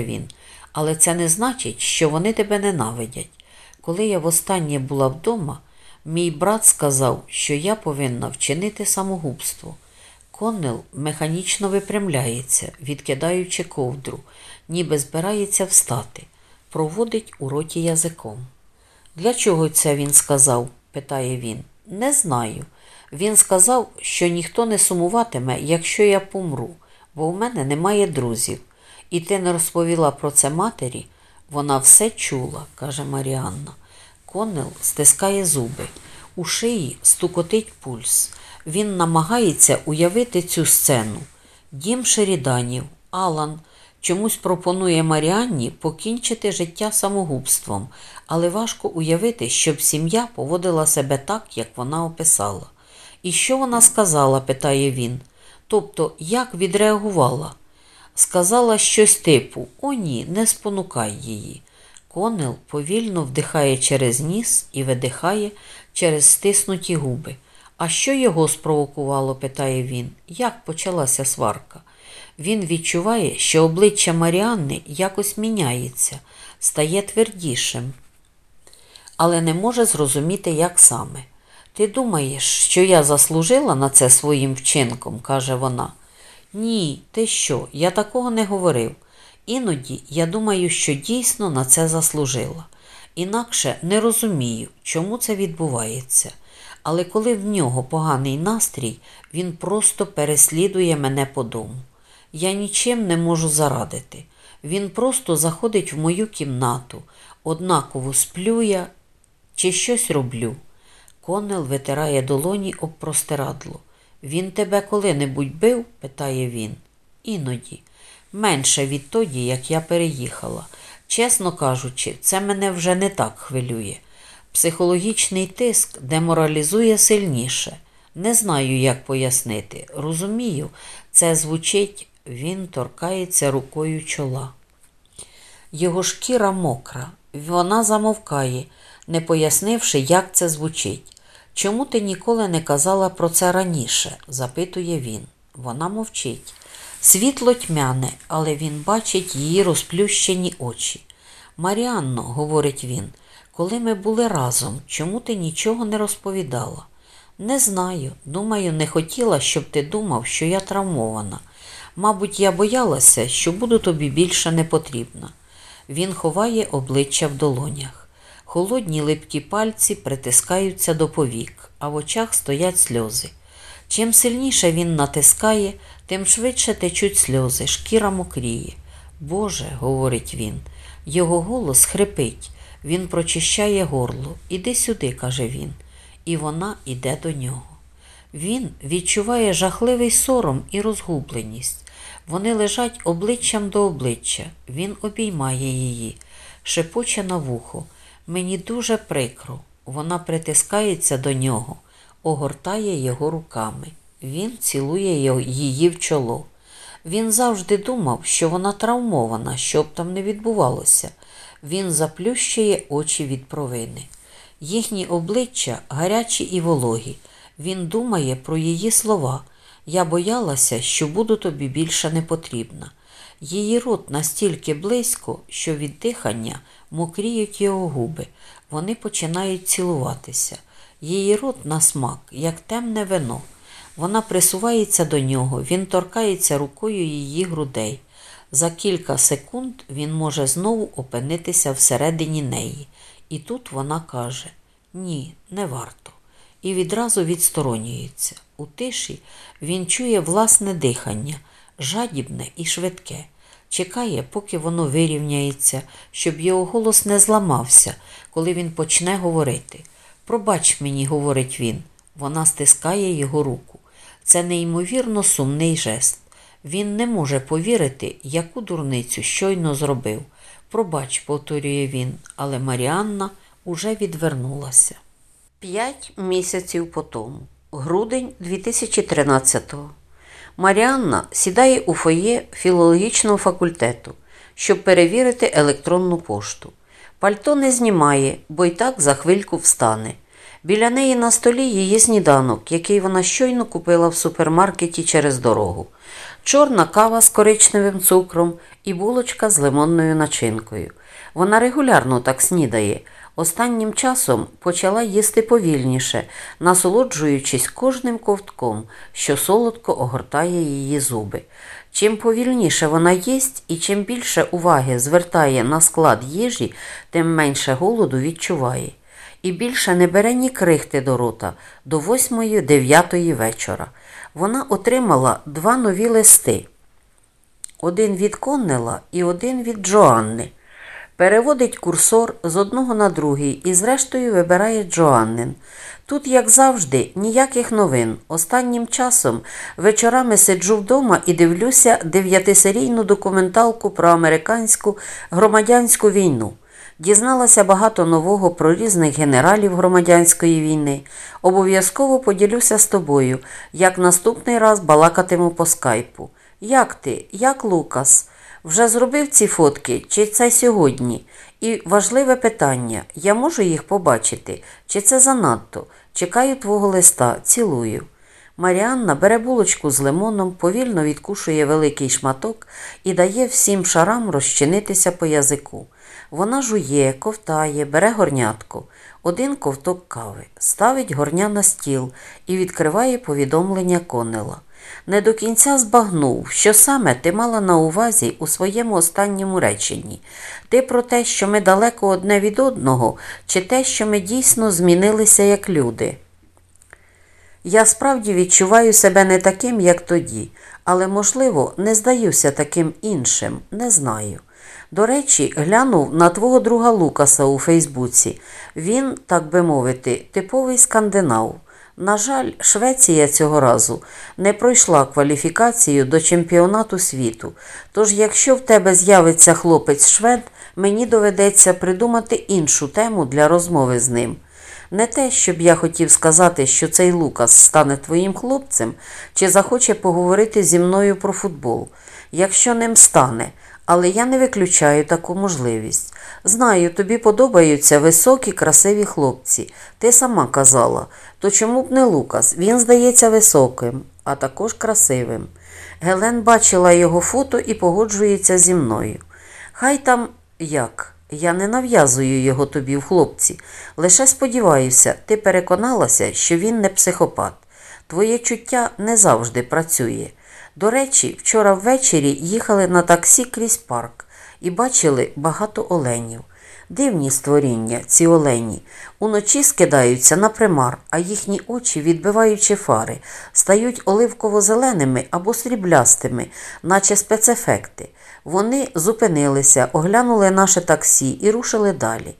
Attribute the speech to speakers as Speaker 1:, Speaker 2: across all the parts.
Speaker 1: він. Але це не значить, що вони тебе ненавидять. Коли я востаннє була вдома, мій брат сказав, що я повинна вчинити самогубство. Коннел механічно випрямляється, відкидаючи ковдру, ніби збирається встати, проводить у роті язиком. Для чого це він сказав? питає він. Не знаю. Він сказав, що ніхто не сумуватиме, якщо я помру, бо в мене немає друзів. І ти не розповіла про це матері? Вона все чула, каже Маріанна. Коннел стискає зуби. У шиї стукотить пульс. Він намагається уявити цю сцену. Дім Шеріданів, Алан чомусь пропонує Маріанні покінчити життя самогубством, але важко уявити, щоб сім'я поводила себе так, як вона описала. І що вона сказала? питає він. Тобто, як відреагувала? Сказала щось типу О, ні, не спонукай її. Конел повільно вдихає через ніс і видихає через стиснуті губи. А що його спровокувало? питає він. Як почалася сварка? Він відчуває, що обличчя Маріанни якось міняється, стає твердішим, але не може зрозуміти, як саме. Ти думаєш, що я заслужила на це своїм вчинком, каже вона. Ні, ти що, я такого не говорив. Іноді я думаю, що дійсно на це заслужила. Інакше не розумію, чому це відбувається. Але коли в нього поганий настрій, він просто переслідує мене по дому. Я нічим не можу зарадити. Він просто заходить в мою кімнату, однаково сплю я чи щось роблю. Конел витирає долоні об простирадло. Він тебе коли-небудь бив? питає він. Іноді. Менше відтоді, як я переїхала. Чесно кажучи, це мене вже не так хвилює. Психологічний тиск деморалізує сильніше. Не знаю, як пояснити. Розумію, це звучить, він торкається рукою чола. Його шкіра мокра, вона замовкає, не пояснивши, як це звучить. Чому ти ніколи не казала про це раніше? запитує він. Вона мовчить. Світло тьмяне, але він бачить її розплющені очі. Маріанно, говорить він, коли ми були разом, чому ти нічого не розповідала? Не знаю. Думаю, не хотіла, щоб ти думав, що я травмована. Мабуть, я боялася, що буду тобі більше не потрібна. Він ховає обличчя в долонях. Холодні липкі пальці притискаються до повік, а в очах стоять сльози. Чим сильніше він натискає, тим швидше течуть сльози, шкіра мокріє. Боже, говорить він, його голос хрипить, він прочищає горло. Іди сюди, каже він, і вона іде до нього. Він відчуває жахливий сором і розгубленість. Вони лежать обличчям до обличчя. Він обіймає її, шепоче на вухо. Мені дуже прикро. Вона притискається до нього, огортає його руками. Він цілує її в чоло. Він завжди думав, що вона травмована, що б там не відбувалося. Він заплющує очі від провини. Їхні обличчя гарячі і вологі. Він думає про її слова. Я боялася, що буду тобі більше не потрібна. Її рот настільки близько, що від дихання мокріють його губи. Вони починають цілуватися. Її рот на смак, як темне вино. Вона присувається до нього, він торкається рукою її грудей. За кілька секунд він може знову опинитися всередині неї. І тут вона каже: Ні, не варто. І відразу відсторонюється. У тиші він чує власне дихання, жадібне і швидке. Чекає, поки воно вирівняється, щоб його голос не зламався, коли він почне говорити. Пробач мені, говорить він. Вона стискає його руку. Це неймовірно сумний жест. Він не може повірити, яку дурницю щойно зробив. Пробач, повторює він, але Маріанна уже відвернулася. П'ять місяців по тому, грудень 2013-го. Маріанна сідає у фоє філологічного факультету, щоб перевірити електронну пошту. Пальто не знімає, бо й так за хвильку встане. Біля неї на столі її сніданок, який вона щойно купила в супермаркеті через дорогу. чорна кава з коричневим цукром і булочка з лимонною начинкою. Вона регулярно так снідає. Останнім часом почала їсти повільніше, насолоджуючись кожним ковтком, що солодко огортає її зуби. Чим повільніше вона їсть і чим більше уваги звертає на склад їжі, тим менше голоду відчуває. І більше не бере ні крихти до рота до 8-9 вечора. Вона отримала два нові листи: один від Коннела і один від Джоанни. Переводить курсор з одного на другий і, зрештою, вибирає Джоаннин. Тут, як завжди, ніяких новин. Останнім часом вечорами сиджу вдома і дивлюся дев'ятисерійну документалку про американську громадянську війну. Дізналася багато нового про різних генералів громадянської війни. Обов'язково поділюся з тобою, як наступний раз балакатиму по скайпу. Як ти? Як Лукас? Вже зробив ці фотки, чи це сьогодні? І важливе питання: я можу їх побачити? Чи це занадто? Чекаю твого листа, цілую. Маріанна бере булочку з лимоном, повільно відкушує великий шматок і дає всім шарам розчинитися по язику. Вона жує, ковтає, бере горнятку, один ковток кави, ставить горня на стіл і відкриває повідомлення Конела. Не до кінця збагнув, що саме ти мала на увазі у своєму останньому реченні. Ти про те, що ми далеко одне від одного, чи те, що ми дійсно змінилися як люди. Я справді відчуваю себе не таким, як тоді, але, можливо, не здаюся таким іншим, не знаю. До речі, глянув на твого друга Лукаса у Фейсбуці. Він, так би мовити, типовий скандинав. На жаль, Швеція цього разу не пройшла кваліфікацію до чемпіонату світу. Тож, якщо в тебе з'явиться хлопець швед, мені доведеться придумати іншу тему для розмови з ним. Не те, щоб я хотів сказати, що цей Лукас стане твоїм хлопцем, чи захоче поговорити зі мною про футбол. Якщо ним стане, але я не виключаю таку можливість. Знаю, тобі подобаються високі, красиві хлопці. Ти сама казала, то чому б не Лукас? Він здається високим, а також красивим. Гелен бачила його фото і погоджується зі мною. Хай там як. Я не нав'язую його тобі в хлопці. Лише сподіваюся, ти переконалася, що він не психопат. Твоє чуття не завжди працює. До речі, вчора ввечері їхали на таксі крізь парк і бачили багато оленів. Дивні створіння, ці олені. Уночі скидаються на примар, а їхні очі, відбиваючи фари, стають оливково-зеленими або сріблястими, наче спецефекти. Вони зупинилися, оглянули наше таксі і рушили далі.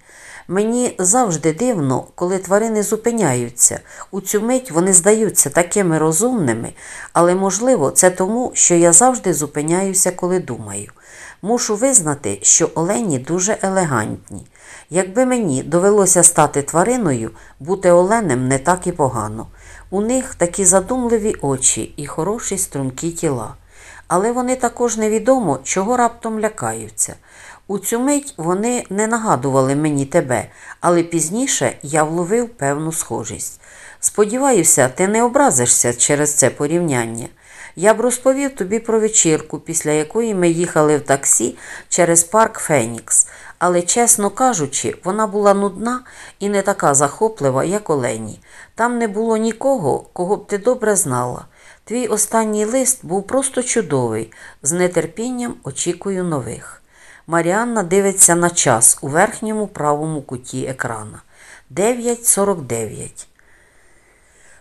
Speaker 1: Мені завжди дивно, коли тварини зупиняються. У цю мить вони здаються такими розумними, але, можливо, це тому, що я завжди зупиняюся, коли думаю. Мушу визнати, що олені дуже елегантні. Якби мені довелося стати твариною, бути оленем не так і погано. У них такі задумливі очі і хороші стрункі тіла. Але вони також невідомо, чого раптом лякаються. У цю мить вони не нагадували мені тебе, але пізніше я вловив певну схожість. Сподіваюся, ти не образишся через це порівняння. Я б розповів тобі про вечірку, після якої ми їхали в таксі через парк Фенікс, але, чесно кажучи, вона була нудна і не така захоплива, як Олені. Там не було нікого, кого б ти добре знала. Твій останній лист був просто чудовий, з нетерпінням очікую нових. Маріанна дивиться на час у верхньому правому куті екрана. 9.49.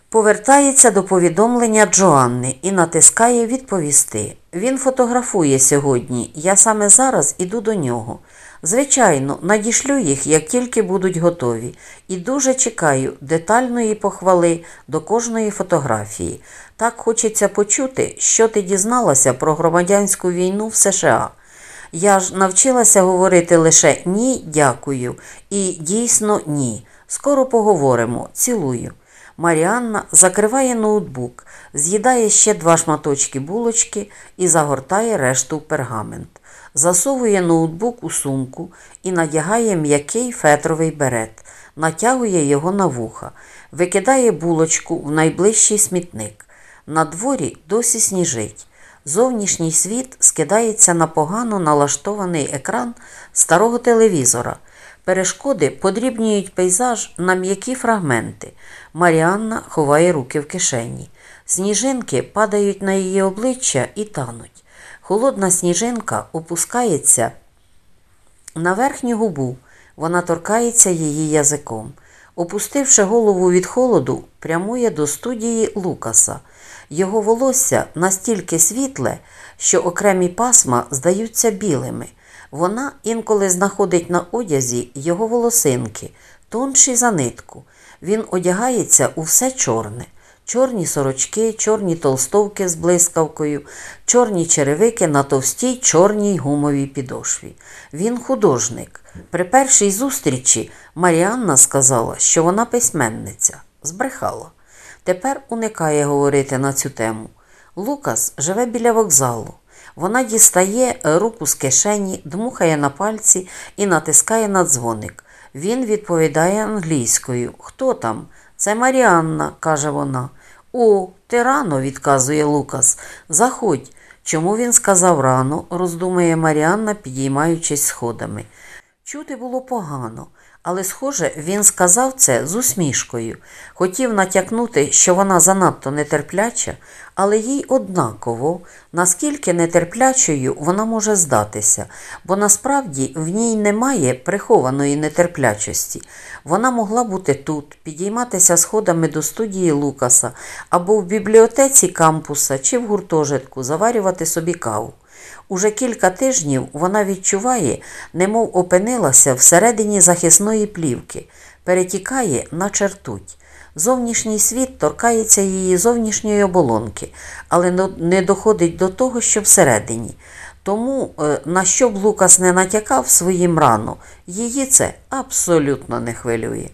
Speaker 1: Повертається до повідомлення Джоанни і натискає відповісти. Він фотографує сьогодні. Я саме зараз іду до нього. Звичайно, надішлю їх, як тільки будуть готові, і дуже чекаю детальної похвали до кожної фотографії. Так хочеться почути, що ти дізналася про громадянську війну в США. Я ж навчилася говорити лише ні, дякую і дійсно ні. Скоро поговоримо. Цілую. Маріанна закриває ноутбук, з'їдає ще два шматочки булочки і загортає решту в пергамент. Засовує ноутбук у сумку і надягає м'який фетровий берет, натягує його на вуха, викидає булочку в найближчий смітник. На дворі досі сніжить. Зовнішній світ скидається на погано налаштований екран старого телевізора. Перешкоди подрібнюють пейзаж на м'які фрагменти. Маріанна ховає руки в кишені. Сніжинки падають на її обличчя і тануть. Холодна сніжинка опускається на верхню губу. Вона торкається її язиком. Опустивши голову від холоду, прямує до студії Лукаса. Його волосся настільки світле, що окремі пасма здаються білими. Вона інколи знаходить на одязі його волосинки, тонші за нитку. Він одягається у все чорне. Чорні сорочки, чорні толстовки з блискавкою, чорні черевики на товстій чорній гумовій підошві. Він художник. При першій зустрічі Маріанна сказала, що вона письменниця. Збрехала. Тепер уникає говорити на цю тему. Лукас живе біля вокзалу. Вона дістає руку з кишені, дмухає на пальці і натискає на дзвоник. Він відповідає англійською. Хто там? Це Маріанна, каже вона. О, ти рано, відказує Лукас. Заходь. Чому він сказав рано, роздумує Маріанна, підіймаючись сходами. Чути було погано, але, схоже, він сказав це з усмішкою. Хотів натякнути, що вона занадто нетерпляча, але їй однаково, наскільки нетерплячою вона може здатися, бо насправді в ній немає прихованої нетерплячості. Вона могла бути тут, підійматися сходами до студії Лукаса або в бібліотеці кампуса чи в гуртожитку, заварювати собі каву. Уже кілька тижнів вона відчуває, немов опинилася всередині захисної плівки, перетікає на чертуть. Зовнішній світ торкається її зовнішньої оболонки, але не доходить до того, що всередині. Тому, е, на що б Лукас не натякав своїм рано, її це абсолютно не хвилює.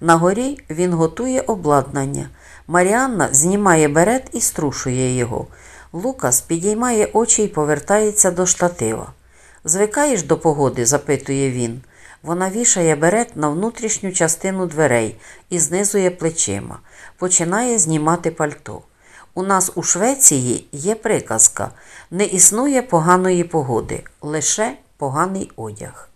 Speaker 1: На горі він готує обладнання. Маріанна знімає берет і струшує його. Лукас підіймає очі і повертається до штатива. Звикаєш до погоди? запитує він. Вона вішає берет на внутрішню частину дверей і знизує плечима, починає знімати пальто. У нас у Швеції є приказка не існує поганої погоди, лише поганий одяг.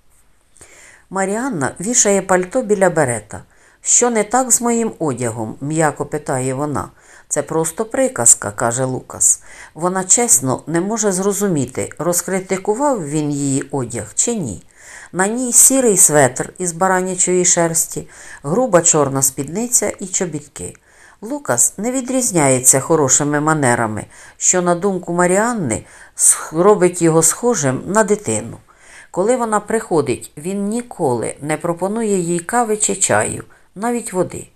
Speaker 1: Маріанна вішає пальто біля берета. Що не так з моїм одягом? м'яко питає вона. Це просто приказка, каже Лукас. Вона чесно не може зрозуміти, розкритикував він її одяг чи ні. На ній сірий светр із баранячої шерсті, груба чорна спідниця і чобітки. Лукас не відрізняється хорошими манерами, що, на думку Маріанни, робить його схожим на дитину. Коли вона приходить, він ніколи не пропонує їй кави чи чаю, навіть води.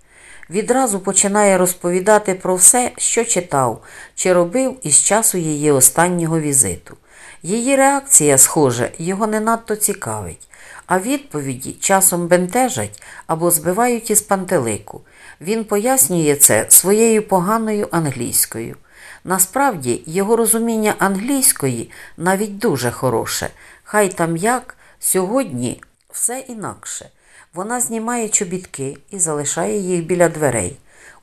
Speaker 1: Відразу починає розповідати про все, що читав чи робив із часу її останнього візиту. Її реакція, схоже, його не надто цікавить, а відповіді часом бентежать або збивають із пантелику. Він пояснює це своєю поганою англійською. Насправді, його розуміння англійської навіть дуже хороше. Хай там як, сьогодні все інакше. Вона знімає чобітки і залишає їх біля дверей.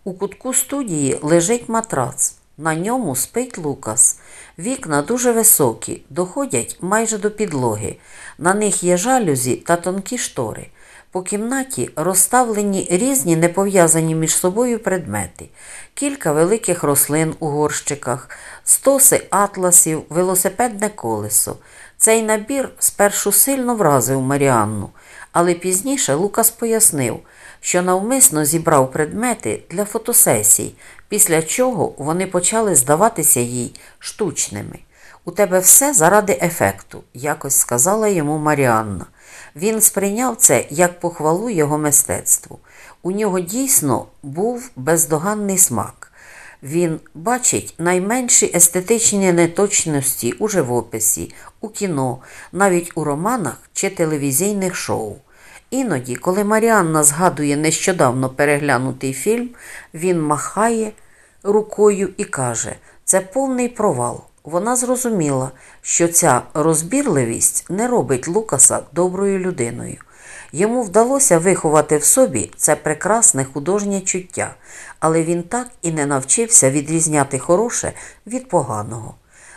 Speaker 1: У кутку студії лежить матрац. На ньому спить Лукас. Вікна дуже високі, доходять майже до підлоги. На них є жалюзі та тонкі штори. По кімнаті розставлені різні непов'язані між собою предмети, кілька великих рослин у горщиках, стоси атласів, велосипедне колесо. Цей набір спершу сильно вразив Маріанну, але пізніше Лукас пояснив, що навмисно зібрав предмети для фотосесій, після чого вони почали здаватися їй штучними. У тебе все заради ефекту, якось сказала йому Маріанна. Він сприйняв це як похвалу його мистецтву. У нього дійсно був бездоганний смак. Він бачить найменші естетичні неточності у живописі, у кіно, навіть у романах чи телевізійних шоу. Іноді, коли Маріанна згадує нещодавно переглянутий фільм, він махає рукою і каже: це повний провал. Вона зрозуміла, що ця розбірливість не робить Лукаса доброю людиною. Йому вдалося виховати в собі це прекрасне художнє чуття, але він так і не навчився відрізняти хороше від поганого.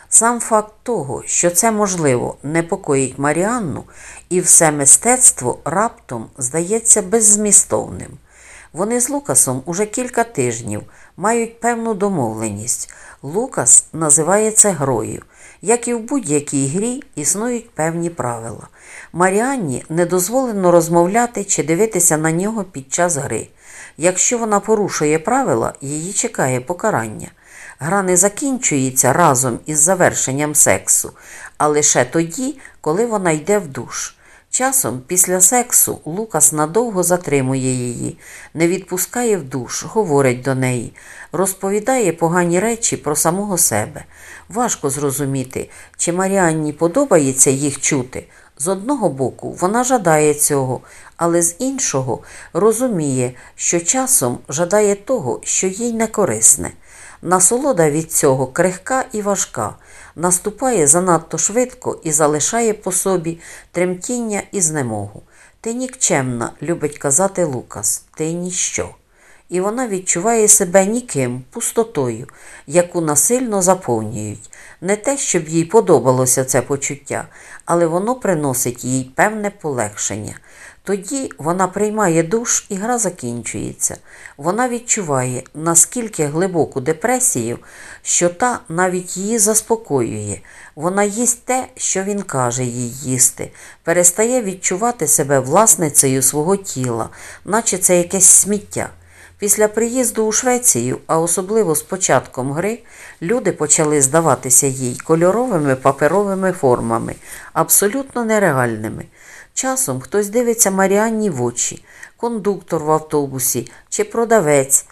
Speaker 1: Сам факт того, що це можливо, непокоїть Маріанну, і все мистецтво раптом здається беззмістовним. Вони з Лукасом уже кілька тижнів мають певну домовленість. Лукас називає це грою. Як і в будь-якій грі існують певні правила. Маріанні не дозволено розмовляти чи дивитися на нього під час гри. Якщо вона порушує правила, її чекає покарання. Гра не закінчується разом із завершенням сексу, а лише тоді, коли вона йде в душ. Часом після сексу Лукас надовго затримує її, не відпускає в душ, говорить до неї, розповідає погані речі про самого себе. Важко зрозуміти, чи Маріанні подобається їх чути. З одного боку, вона жадає цього, але з іншого розуміє, що часом жадає того, що їй не корисне. Насолода від цього крихка і важка, наступає занадто швидко і залишає по собі тремтіння і знемогу. Ти нікчемна, любить казати Лукас, ти ніщо. І вона відчуває себе ніким, пустотою, яку насильно заповнюють. Не те, щоб їй подобалося це почуття, але воно приносить їй певне полегшення. Тоді вона приймає душ і гра закінчується. Вона відчуває наскільки глибоку депресію, що та навіть її заспокоює. Вона їсть те, що він каже їй їсти, перестає відчувати себе власницею свого тіла, наче це якесь сміття. Після приїзду у Швецію, а особливо з початком гри, люди почали здаватися їй кольоровими паперовими формами, абсолютно нереальними. Часом хтось дивиться Маріанні в очі, кондуктор в автобусі чи продавець,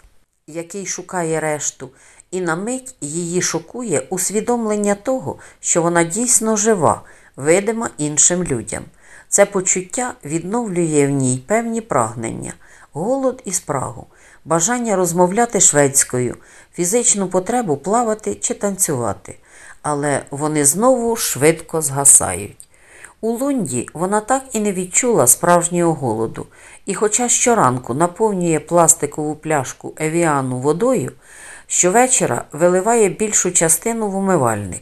Speaker 1: який шукає решту, і на мить її шокує усвідомлення того, що вона дійсно жива, видима іншим людям. Це почуття відновлює в ній певні прагнення, голод і спрагу, бажання розмовляти шведською, фізичну потребу плавати чи танцювати, але вони знову швидко згасають. У Лунді вона так і не відчула справжнього голоду, і, хоча щоранку наповнює пластикову пляшку евіану водою, щовечора виливає більшу частину в умивальник.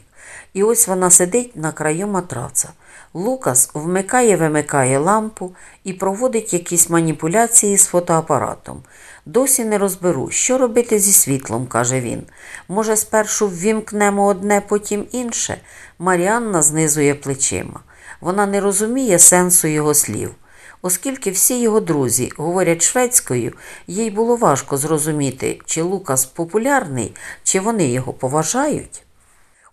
Speaker 1: І ось вона сидить на краю матраца. Лукас вмикає-вимикає лампу і проводить якісь маніпуляції з фотоапаратом. Досі не розберу, що робити зі світлом, каже він. Може, спершу ввімкнемо одне, потім інше. Маріанна знизує плечима. Вона не розуміє сенсу його слів. Оскільки всі його друзі говорять шведською, їй було важко зрозуміти, чи Лукас популярний, чи вони його поважають.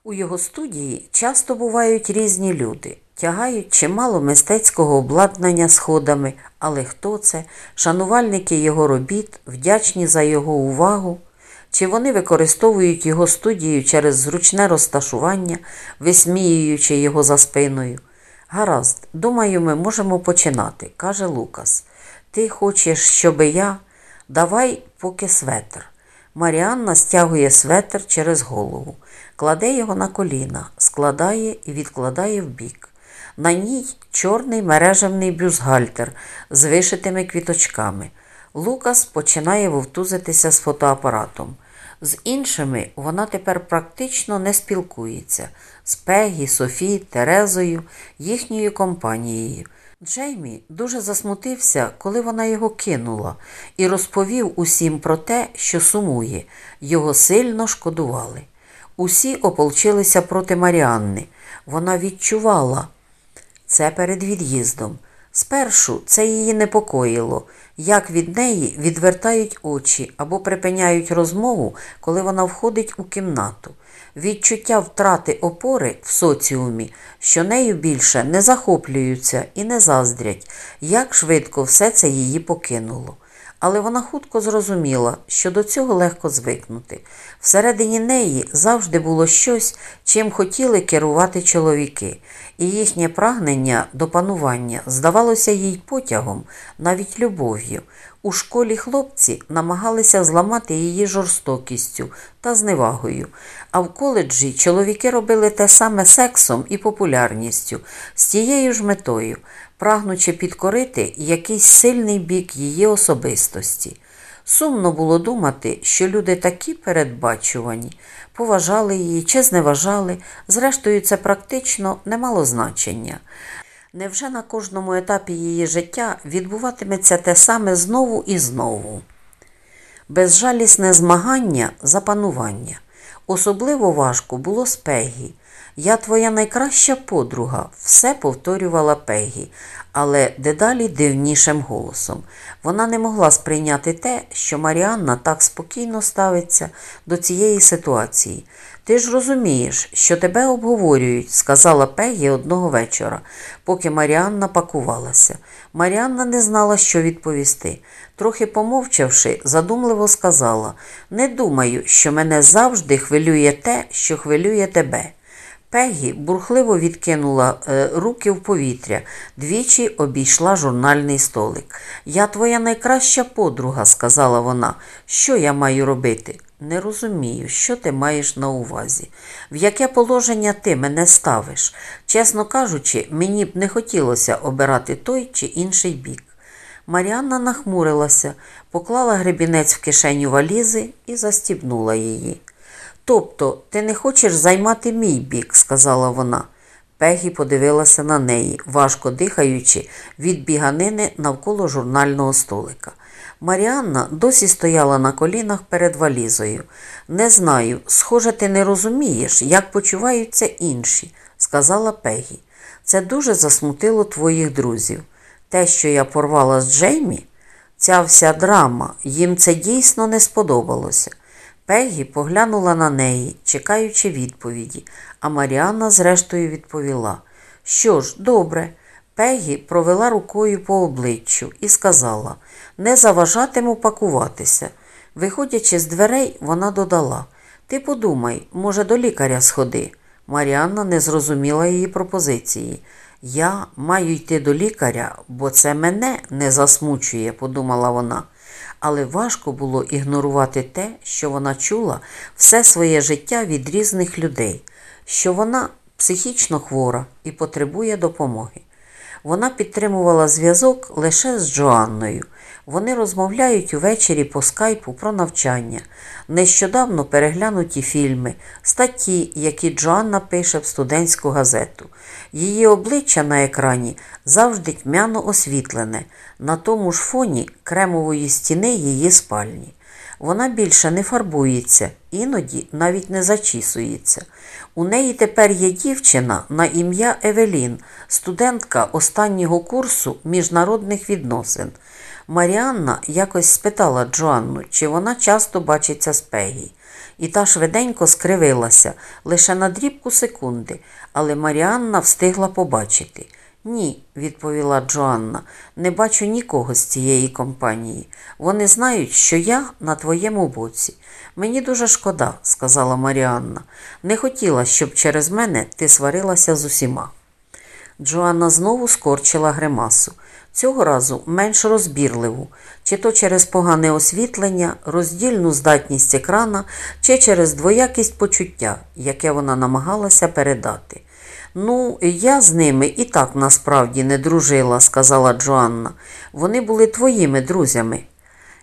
Speaker 1: У його студії часто бувають різні люди, тягають чимало мистецького обладнання сходами, але хто це, шанувальники його робіт, вдячні за його увагу, чи вони використовують його студію через зручне розташування, висміюючи його за спиною. Гаразд, думаю, ми можемо починати, каже Лукас. Ти хочеш, щоби я? Давай поки светр. Маріанна стягує светр через голову, кладе його на коліна, складає і відкладає вбік. На ній чорний мережевний бюстгальтер з вишитими квіточками. Лукас починає вовтузитися з фотоапаратом. З іншими вона тепер практично не спілкується з Пегі, Софі, Терезою, їхньою компанією. Джеймі дуже засмутився, коли вона його кинула, і розповів усім про те, що сумує, його сильно шкодували. Усі ополчилися проти Маріанни. Вона відчувала це перед від'їздом. Спершу це її непокоїло, як від неї відвертають очі або припиняють розмову, коли вона входить у кімнату. Відчуття втрати опори в соціумі, що нею більше не захоплюються і не заздрять, як швидко все це її покинуло. Але вона хутко зрозуміла, що до цього легко звикнути. Всередині неї завжди було щось, чим хотіли керувати чоловіки, і їхнє прагнення до панування здавалося їй потягом, навіть любов'ю. У школі хлопці намагалися зламати її жорстокістю та зневагою, а в коледжі чоловіки робили те саме сексом і популярністю з тією ж метою, прагнучи підкорити якийсь сильний бік її особистості. Сумно було думати, що люди такі передбачувані, поважали її чи зневажали, зрештою, це практично не мало значення. Невже на кожному етапі її життя відбуватиметься те саме знову і знову? Безжалісне змагання за панування. Особливо важко було з Пегі. Я твоя найкраща подруга, все повторювала Пегі, але дедалі дивнішим голосом. Вона не могла сприйняти те, що Маріанна так спокійно ставиться до цієї ситуації. Ти ж розумієш, що тебе обговорюють, сказала Пегі одного вечора, поки Маріанна пакувалася. Маріанна не знала, що відповісти. Трохи помовчавши, задумливо сказала Не думаю, що мене завжди хвилює те, що хвилює тебе. Пегі бурхливо відкинула е, руки в повітря, двічі обійшла журнальний столик. Я твоя найкраща подруга, сказала вона. Що я маю робити? Не розумію, що ти маєш на увазі. В яке положення ти мене ставиш? Чесно кажучи, мені б не хотілося обирати той чи інший бік. Маріанна нахмурилася, поклала гребінець в кишеню валізи і застібнула її. Тобто, ти не хочеш займати мій бік, сказала вона. Пегі подивилася на неї, важко дихаючи від біганини навколо журнального столика. Маріанна досі стояла на колінах перед валізою. Не знаю, схоже, ти не розумієш, як почуваються інші, сказала Пегі. Це дуже засмутило твоїх друзів. Те, що я порвала з Джеймі, ця вся драма, їм це дійсно не сподобалося. Пегі поглянула на неї, чекаючи відповіді, а Маріанна зрештою відповіла: Що ж, добре. Пегі провела рукою по обличчю і сказала не заважатиму пакуватися. Виходячи з дверей, вона додала Ти подумай, може, до лікаря сходи. Маріанна не зрозуміла її пропозиції. Я маю йти до лікаря, бо це мене не засмучує, подумала вона. Але важко було ігнорувати те, що вона чула все своє життя від різних людей, що вона психічно хвора і потребує допомоги. Вона підтримувала зв'язок лише з Джоанною. Вони розмовляють увечері по скайпу про навчання, нещодавно переглянуті фільми, статті, які Джоанна пише в студентську газету. Її обличчя на екрані завжди тьмяно освітлене, на тому ж фоні кремової стіни її спальні. Вона більше не фарбується, іноді навіть не зачісується. У неї тепер є дівчина на ім'я Евелін, студентка останнього курсу міжнародних відносин. Маріанна якось спитала Джоанну, чи вона часто бачиться з Пегі. І та швиденько скривилася лише на дрібку секунди, але Маріанна встигла побачити. Ні, відповіла Джоанна, не бачу нікого з цієї компанії. Вони знають, що я на твоєму боці. Мені дуже шкода, сказала Маріанна. Не хотіла, щоб через мене ти сварилася з усіма. Джоанна знову скорчила гримасу. Цього разу менш розбірливу, чи то через погане освітлення, роздільну здатність екрана, чи через двоякість почуття, яке вона намагалася передати. Ну, я з ними і так насправді не дружила, сказала Джоанна. Вони були твоїми друзями.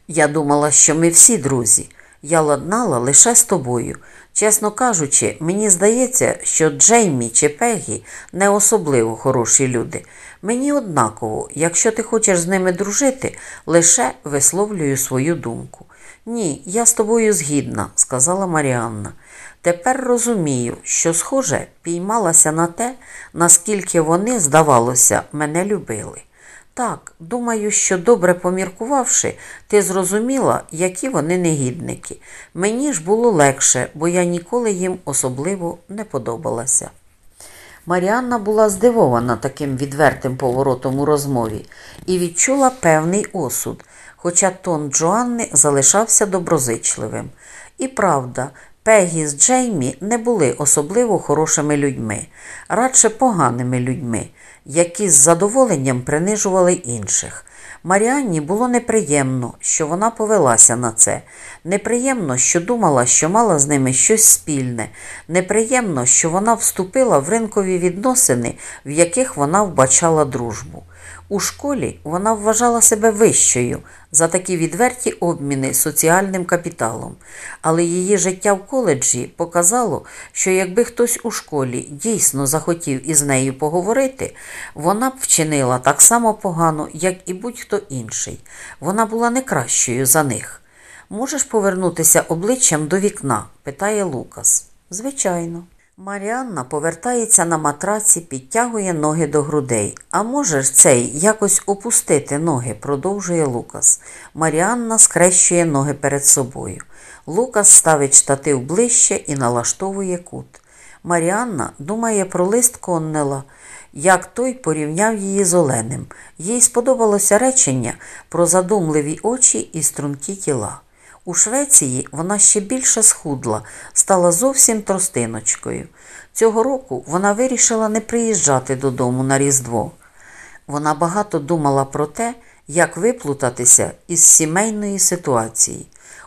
Speaker 1: Я думала, що ми всі друзі. Я ладнала лише з тобою. Чесно кажучи, мені здається, що Джеймі чи Пегі не особливо хороші люди. Мені однаково, якщо ти хочеш з ними дружити, лише висловлюю свою думку. Ні, я з тобою згідна, сказала Маріанна. Тепер розумію, що, схоже, піймалася на те, наскільки вони, здавалося, мене любили. Так, думаю, що добре поміркувавши, ти зрозуміла, які вони негідники. Мені ж було легше, бо я ніколи їм особливо не подобалася. Маріанна була здивована таким відвертим поворотом у розмові і відчула певний осуд, хоча тон Джоанни залишався доброзичливим. І правда, Пегі з Джеймі не були особливо хорошими людьми, радше поганими людьми, які з задоволенням принижували інших. Маріанні було неприємно, що вона повелася на це. Неприємно, що думала, що мала з ними щось спільне. Неприємно, що вона вступила в ринкові відносини, в яких вона вбачала дружбу. У школі вона вважала себе вищою за такі відверті обміни соціальним капіталом, але її життя в коледжі показало, що якби хтось у школі дійсно захотів із нею поговорити, вона б вчинила так само погано, як і будь-хто інший. Вона була не кращою за них. Можеш повернутися обличчям до вікна? питає Лукас. Звичайно. Маріанна повертається на матраці, підтягує ноги до грудей. А можеш цей якось опустити ноги, продовжує Лукас. Маріанна скрещує ноги перед собою. Лукас ставить штатив ближче і налаштовує кут. Маріанна думає про лист Коннела, як той порівняв її з Оленем. Їй сподобалося речення про задумливі очі і стрункі тіла. У Швеції вона ще більше схудла, стала зовсім тростиночкою. Цього року вона вирішила не приїжджати додому на Різдво. Вона багато думала про те, як виплутатися із сімейної ситуації.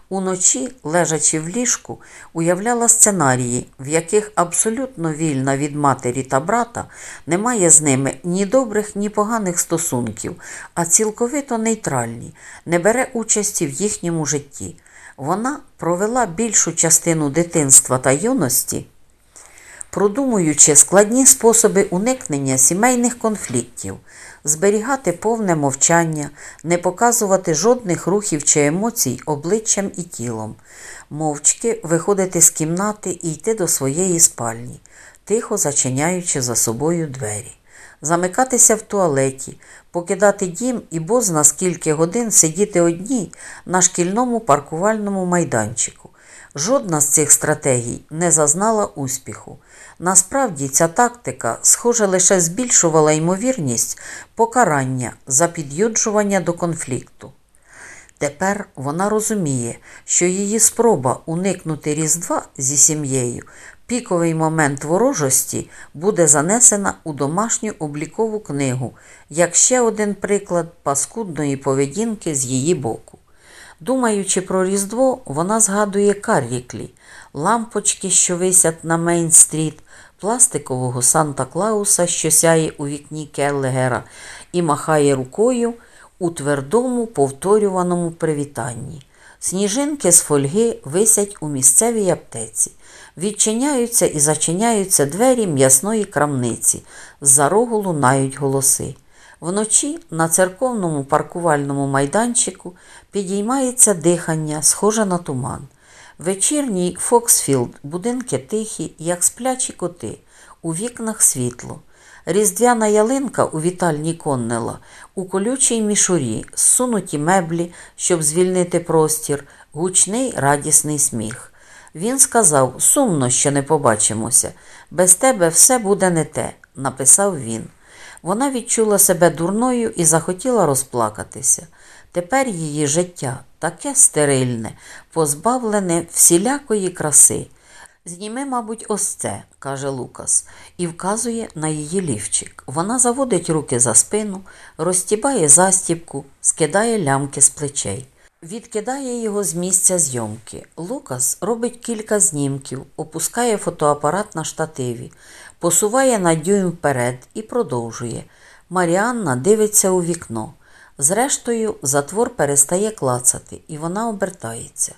Speaker 1: Уночі, лежачи в ліжку, уявляла сценарії, в яких абсолютно вільна від матері та брата немає з ними ні добрих, ні поганих стосунків, а цілковито нейтральні, не бере участі в їхньому житті. Вона провела більшу частину дитинства та юності, продумуючи складні способи уникнення сімейних конфліктів, зберігати повне мовчання, не показувати жодних рухів чи емоцій обличчям і тілом, мовчки виходити з кімнати і йти до своєї спальні, тихо зачиняючи за собою двері. Замикатися в туалеті, покидати дім і бозна скільки годин сидіти одній на шкільному паркувальному майданчику. Жодна з цих стратегій не зазнала успіху. Насправді ця тактика, схоже, лише збільшувала ймовірність покарання за під'юджування до конфлікту. Тепер вона розуміє, що її спроба уникнути Різдва зі сім'єю, піковий момент ворожості буде занесена у домашню облікову книгу, як ще один приклад паскудної поведінки з її боку. Думаючи про Різдво, вона згадує Карріклі, лампочки, що висять на Мейн-стріт, пластикового Санта Клауса, що сяє у вікні Келлегера, і махає рукою у твердому повторюваному привітанні. Сніжинки з фольги висять у місцевій аптеці. Відчиняються і зачиняються двері м'ясної крамниці, з-за рогу лунають голоси. Вночі на церковному паркувальному майданчику підіймається дихання, схоже на туман. Вечірній Фоксфілд, будинки тихі, як сплячі коти, у вікнах світло. Різдвяна ялинка у вітальні Коннела, у колючій мішурі, зсунуті меблі, щоб звільнити простір, гучний радісний сміх. Він сказав сумно, що не побачимося. Без тебе все буде не те, написав він. Вона відчула себе дурною і захотіла розплакатися. Тепер її життя таке стерильне, позбавлене всілякої краси. Зніми, мабуть, ось це, каже Лукас, і вказує на її лівчик. Вона заводить руки за спину, розтібає застібку, скидає лямки з плечей. Відкидає його з місця зйомки. Лукас робить кілька знімків, опускає фотоапарат на штативі, посуває на дюйм вперед і продовжує. Маріанна дивиться у вікно. Зрештою, затвор перестає клацати, і вона обертається.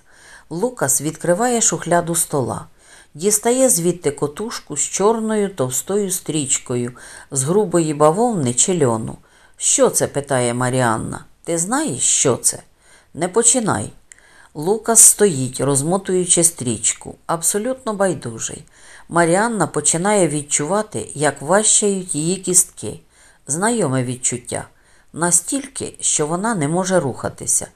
Speaker 1: Лукас відкриває шухляду стола, дістає звідти котушку з чорною товстою стрічкою, з грубої бавовни чи льону. Що це? питає Маріанна. Ти знаєш, що це? Не починай. Лукас стоїть, розмотуючи стрічку, абсолютно байдужий. Маріанна починає відчувати, як важчають її кістки, знайоме відчуття, настільки, що вона не може рухатися,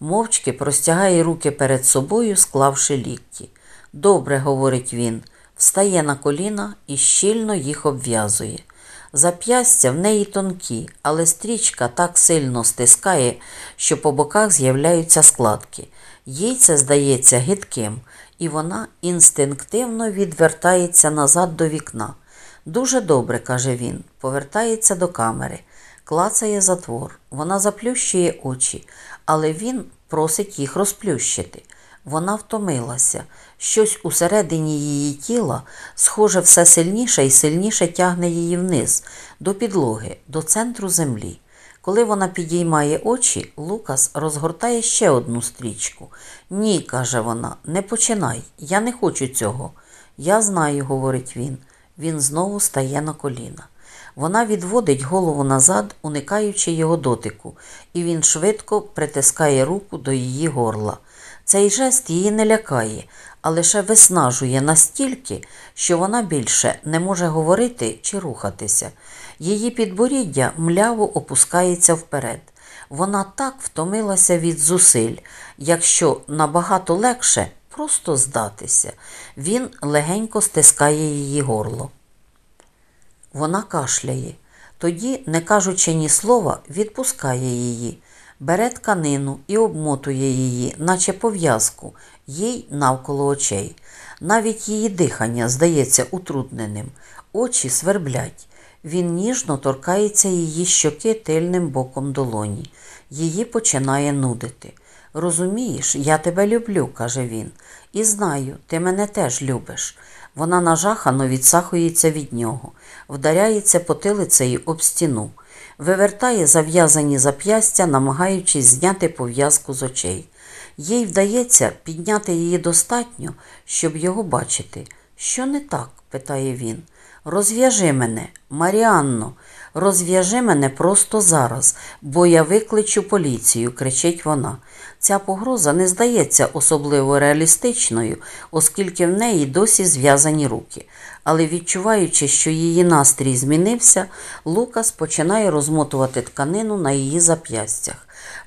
Speaker 1: мовчки простягає руки перед собою, склавши лікті. Добре, говорить він, встає на коліна і щільно їх обв'язує. Зап'ястя в неї тонкі, але стрічка так сильно стискає, що по боках з'являються складки. Їй це здається гидким, і вона інстинктивно відвертається назад до вікна. Дуже добре, каже він, повертається до камери. Клацає затвор. Вона заплющує очі, але він просить їх розплющити. Вона втомилася. Щось усередині її тіла, схоже, все сильніше і сильніше тягне її вниз, до підлоги, до центру землі. Коли вона підіймає очі, Лукас розгортає ще одну стрічку. Ні, каже вона, не починай, я не хочу цього. Я знаю, говорить він. Він знову стає на коліна. Вона відводить голову назад, уникаючи його дотику, і він швидко притискає руку до її горла. Цей жест її не лякає, а лише виснажує настільки, що вона більше не може говорити чи рухатися. Її підборіддя мляво опускається вперед. Вона так втомилася від зусиль, якщо набагато легше просто здатися. Він легенько стискає її горло. Вона кашляє. Тоді, не кажучи ні слова, відпускає її, бере тканину і обмотує її, наче пов'язку, їй навколо очей. Навіть її дихання здається утрудненим, очі сверблять. Він ніжно торкається її щоки тильним боком долоні. Її починає нудити. Розумієш, я тебе люблю, каже він, і знаю, ти мене теж любиш. Вона нажахано відсахується від нього, вдаряється потилицею об стіну, вивертає зав'язані зап'ястя, намагаючись зняти пов'язку з очей. Їй вдається підняти її достатньо, щоб його бачити. Що не так? питає він. Розв'яжи мене, Маріанно, розв'яжи мене просто зараз, бо я викличу поліцію, кричить вона. Ця погроза не здається особливо реалістичною, оскільки в неї досі зв'язані руки. Але відчуваючи, що її настрій змінився, Лукас починає розмотувати тканину на її зап'ястях.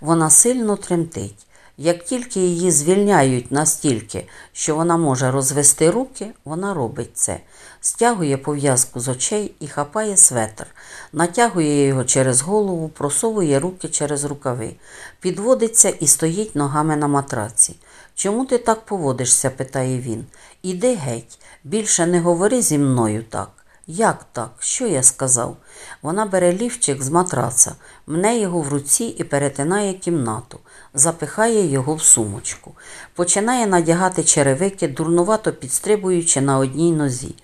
Speaker 1: Вона сильно тремтить. Як тільки її звільняють настільки, що вона може розвести руки, вона робить це, стягує пов'язку з очей і хапає светр, натягує його через голову, просовує руки через рукави, підводиться і стоїть ногами на матраці. Чому ти так поводишся? питає він. Іди геть, більше не говори зі мною так. Як так? Що я сказав? Вона бере лівчик з матраца, мне його в руці і перетинає кімнату, запихає його в сумочку, починає надягати черевики, дурнувато підстрибуючи на одній нозі.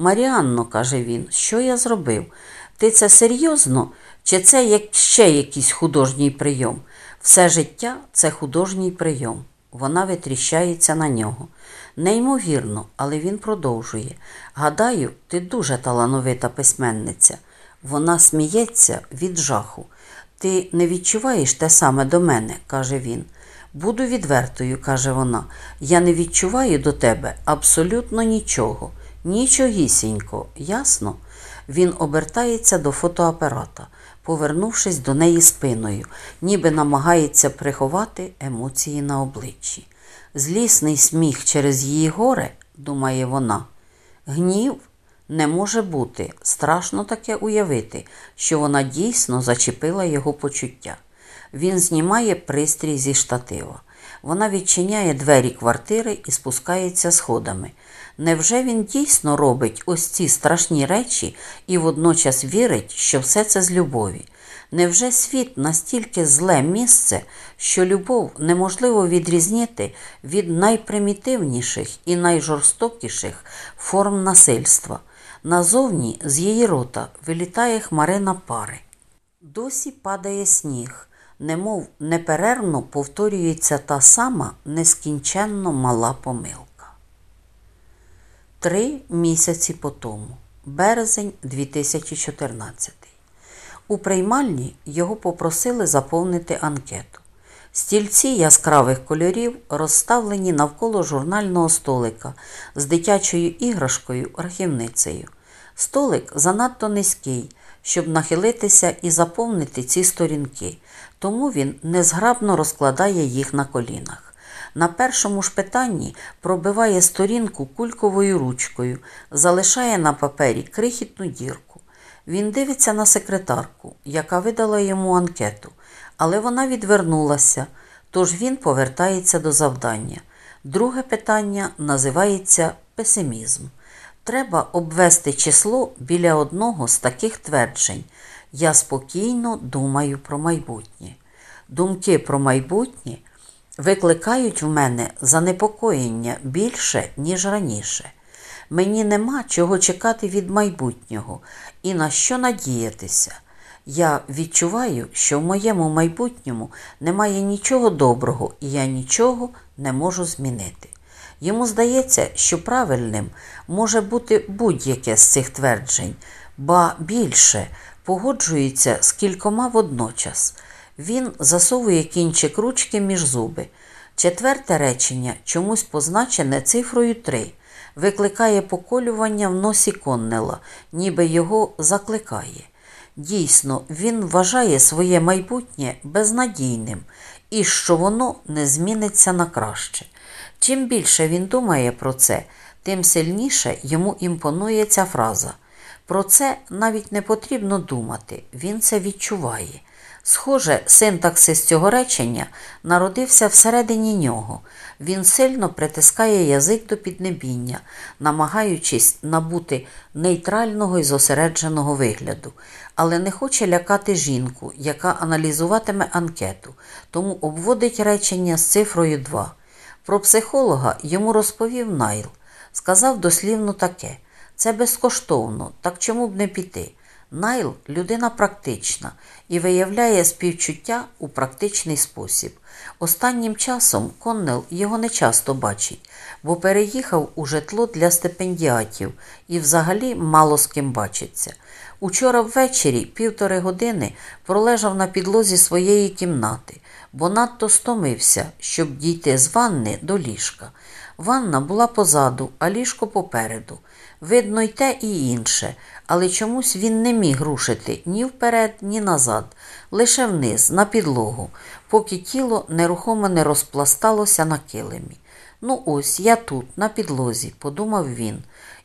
Speaker 1: Маріанно, каже він, що я зробив? Ти це серйозно? Чи це як ще якийсь художній прийом? Все життя це художній прийом. Вона витріщається на нього. Неймовірно, але він продовжує. Гадаю, ти дуже талановита письменниця. Вона сміється від жаху. Ти не відчуваєш те саме до мене, каже він. Буду відвертою, каже вона. Я не відчуваю до тебе абсолютно нічого, нічогісінько, ясно? Він обертається до фотоапарата, повернувшись до неї спиною, ніби намагається приховати емоції на обличчі. Злісний сміх через її горе, думає вона. Гнів не може бути. Страшно таке уявити, що вона дійсно зачепила його почуття. Він знімає пристрій зі штатива. Вона відчиняє двері квартири і спускається сходами. Невже він дійсно робить ось ці страшні речі і водночас вірить, що все це з любові? Невже світ настільки зле місце, що любов неможливо відрізнити від найпримітивніших і найжорстокіших форм насильства? Назовні з її рота вилітає хмарина пари. Досі падає сніг, немов неперервно повторюється та сама нескінченно мала помилка. Три місяці по тому, березень 2014. У приймальні його попросили заповнити анкету. Стільці яскравих кольорів розставлені навколо журнального столика з дитячою іграшкою рахівницею. Столик занадто низький, щоб нахилитися і заповнити ці сторінки, тому він незграбно розкладає їх на колінах. На першому ж питанні пробиває сторінку кульковою ручкою, залишає на папері крихітну дірку. Він дивиться на секретарку, яка видала йому анкету, але вона відвернулася, тож він повертається до завдання. Друге питання називається песимізм. Треба обвести число біля одного з таких тверджень. Я спокійно думаю про майбутнє. Думки про майбутнє викликають в мене занепокоєння більше, ніж раніше. Мені нема чого чекати від майбутнього і на що надіятися. Я відчуваю, що в моєму майбутньому немає нічого доброго, і я нічого не можу змінити. Йому здається, що правильним може бути будь-яке з цих тверджень, ба більше погоджується з кількома водночас. Він засовує кінчик ручки між зуби. Четверте речення чомусь позначене цифрою 3, викликає поколювання в носі Коннела, ніби його закликає. Дійсно, він вважає своє майбутнє безнадійним і що воно не зміниться на краще. Чим більше він думає про це, тим сильніше йому імпонує ця фраза. Про це навіть не потрібно думати, він це відчуває. Схоже, синтаксис цього речення народився всередині нього. Він сильно притискає язик до піднебіння, намагаючись набути нейтрального і зосередженого вигляду, але не хоче лякати жінку, яка аналізуватиме анкету, тому обводить речення з цифрою 2. Про психолога йому розповів Найл. Сказав дослівно таке: це безкоштовно, так чому б не піти? Найл людина практична і виявляє співчуття у практичний спосіб. Останнім часом Коннел його не часто бачить, бо переїхав у житло для стипендіатів і взагалі мало з ким бачиться. Учора ввечері півтори години пролежав на підлозі своєї кімнати, бо надто стомився, щоб дійти з ванни до ліжка. Ванна була позаду, а ліжко попереду. Видно й те, і інше, але чомусь він не міг рушити ні вперед, ні назад, лише вниз, на підлогу, поки тіло нерухомо не розпласталося на килимі. Ну, ось я тут, на підлозі, подумав він,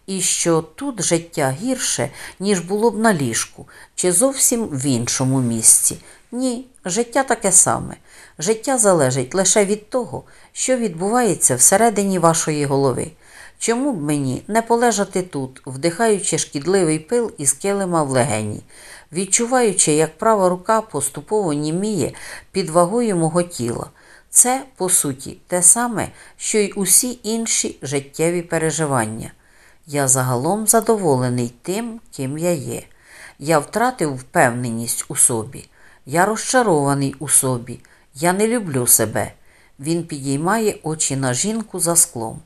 Speaker 1: і що тут життя гірше, ніж було б на ліжку, чи зовсім в іншому місці. Ні, життя таке саме. Життя залежить лише від того, що відбувається всередині вашої голови. Чому б мені не полежати тут, вдихаючи шкідливий пил із килима в легені, відчуваючи, як права рука поступово німіє під вагою мого тіла. Це, по суті, те саме, що й усі інші життєві переживання. Я загалом задоволений тим, ким я є. Я втратив впевненість у собі. Я розчарований у собі. Я не люблю себе. Він підіймає очі на жінку за склом.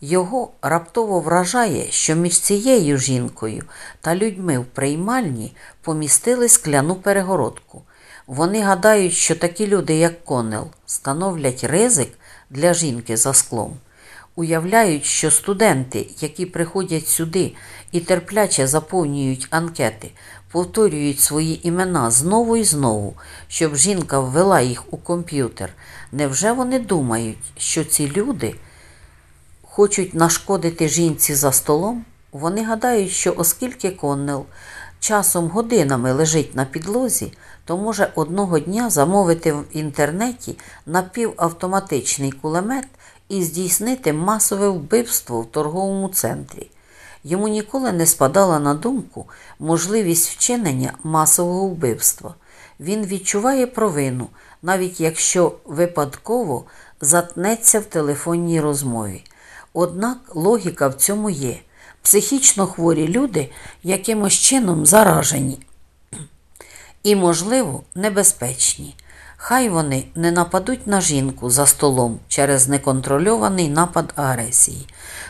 Speaker 1: Його раптово вражає, що між цією жінкою та людьми в приймальні помістили скляну перегородку. Вони гадають, що такі люди, як Конел, становлять ризик для жінки за склом. Уявляють, що студенти, які приходять сюди і терпляче заповнюють анкети, повторюють свої імена знову і знову, щоб жінка ввела їх у комп'ютер. Невже вони думають, що ці люди хочуть нашкодити жінці за столом? Вони гадають, що оскільки Коннел часом годинами лежить на підлозі, то може одного дня замовити в інтернеті напівавтоматичний кулемет і здійснити масове вбивство в торговому центрі. Йому ніколи не спадала на думку можливість вчинення масового вбивства. Він відчуває провину, навіть якщо випадково затнеться в телефонній розмові. Однак логіка в цьому є. Психічно хворі люди якимось чином заражені і, можливо, небезпечні. Хай вони не нападуть на жінку за столом через неконтрольований напад агресії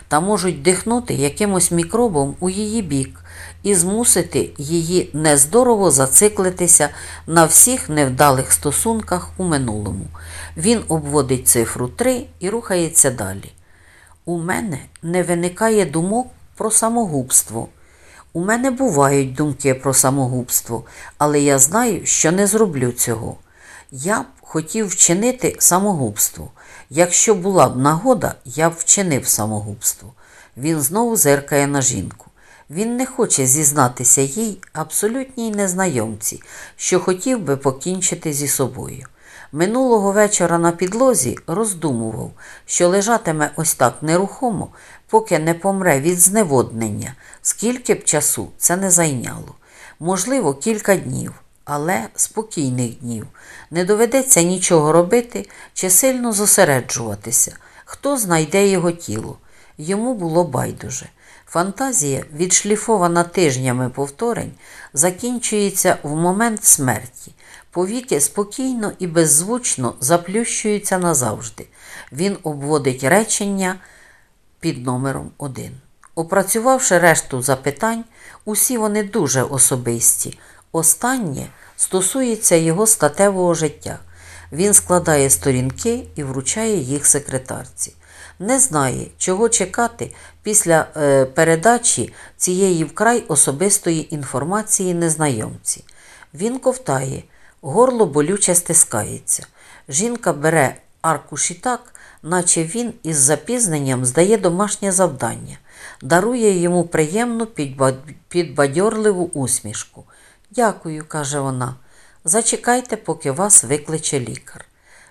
Speaker 1: та можуть дихнути якимось мікробом у її бік і змусити її нездорово зациклитися на всіх невдалих стосунках у минулому. Він обводить цифру 3 і рухається далі. У мене не виникає думок про самогубство. У мене бувають думки про самогубство, але я знаю, що не зроблю цього. Я б хотів вчинити самогубство. Якщо була б нагода, я б вчинив самогубство. Він знову зеркає на жінку. Він не хоче зізнатися їй, абсолютній незнайомці, що хотів би покінчити зі собою. Минулого вечора на підлозі роздумував, що лежатиме ось так нерухомо, поки не помре від зневоднення, скільки б часу це не зайняло. можливо, кілька днів, але спокійних днів. Не доведеться нічого робити чи сильно зосереджуватися. Хто знайде його тіло? Йому було байдуже. Фантазія, відшліфована тижнями повторень, закінчується в момент смерті. Повіки спокійно і беззвучно заплющуються назавжди. Він обводить речення під номером 1. Опрацювавши решту запитань, усі вони дуже особисті. Останнє стосується його статевого життя. Він складає сторінки і вручає їх секретарці. Не знає, чого чекати після е, передачі цієї вкрай особистої інформації незнайомці. Він ковтає, горло болюче стискається. Жінка бере аркуш і так, наче він із запізненням здає домашнє завдання, дарує йому приємну підбадьорливу усмішку. Дякую, каже вона. Зачекайте, поки вас викличе лікар.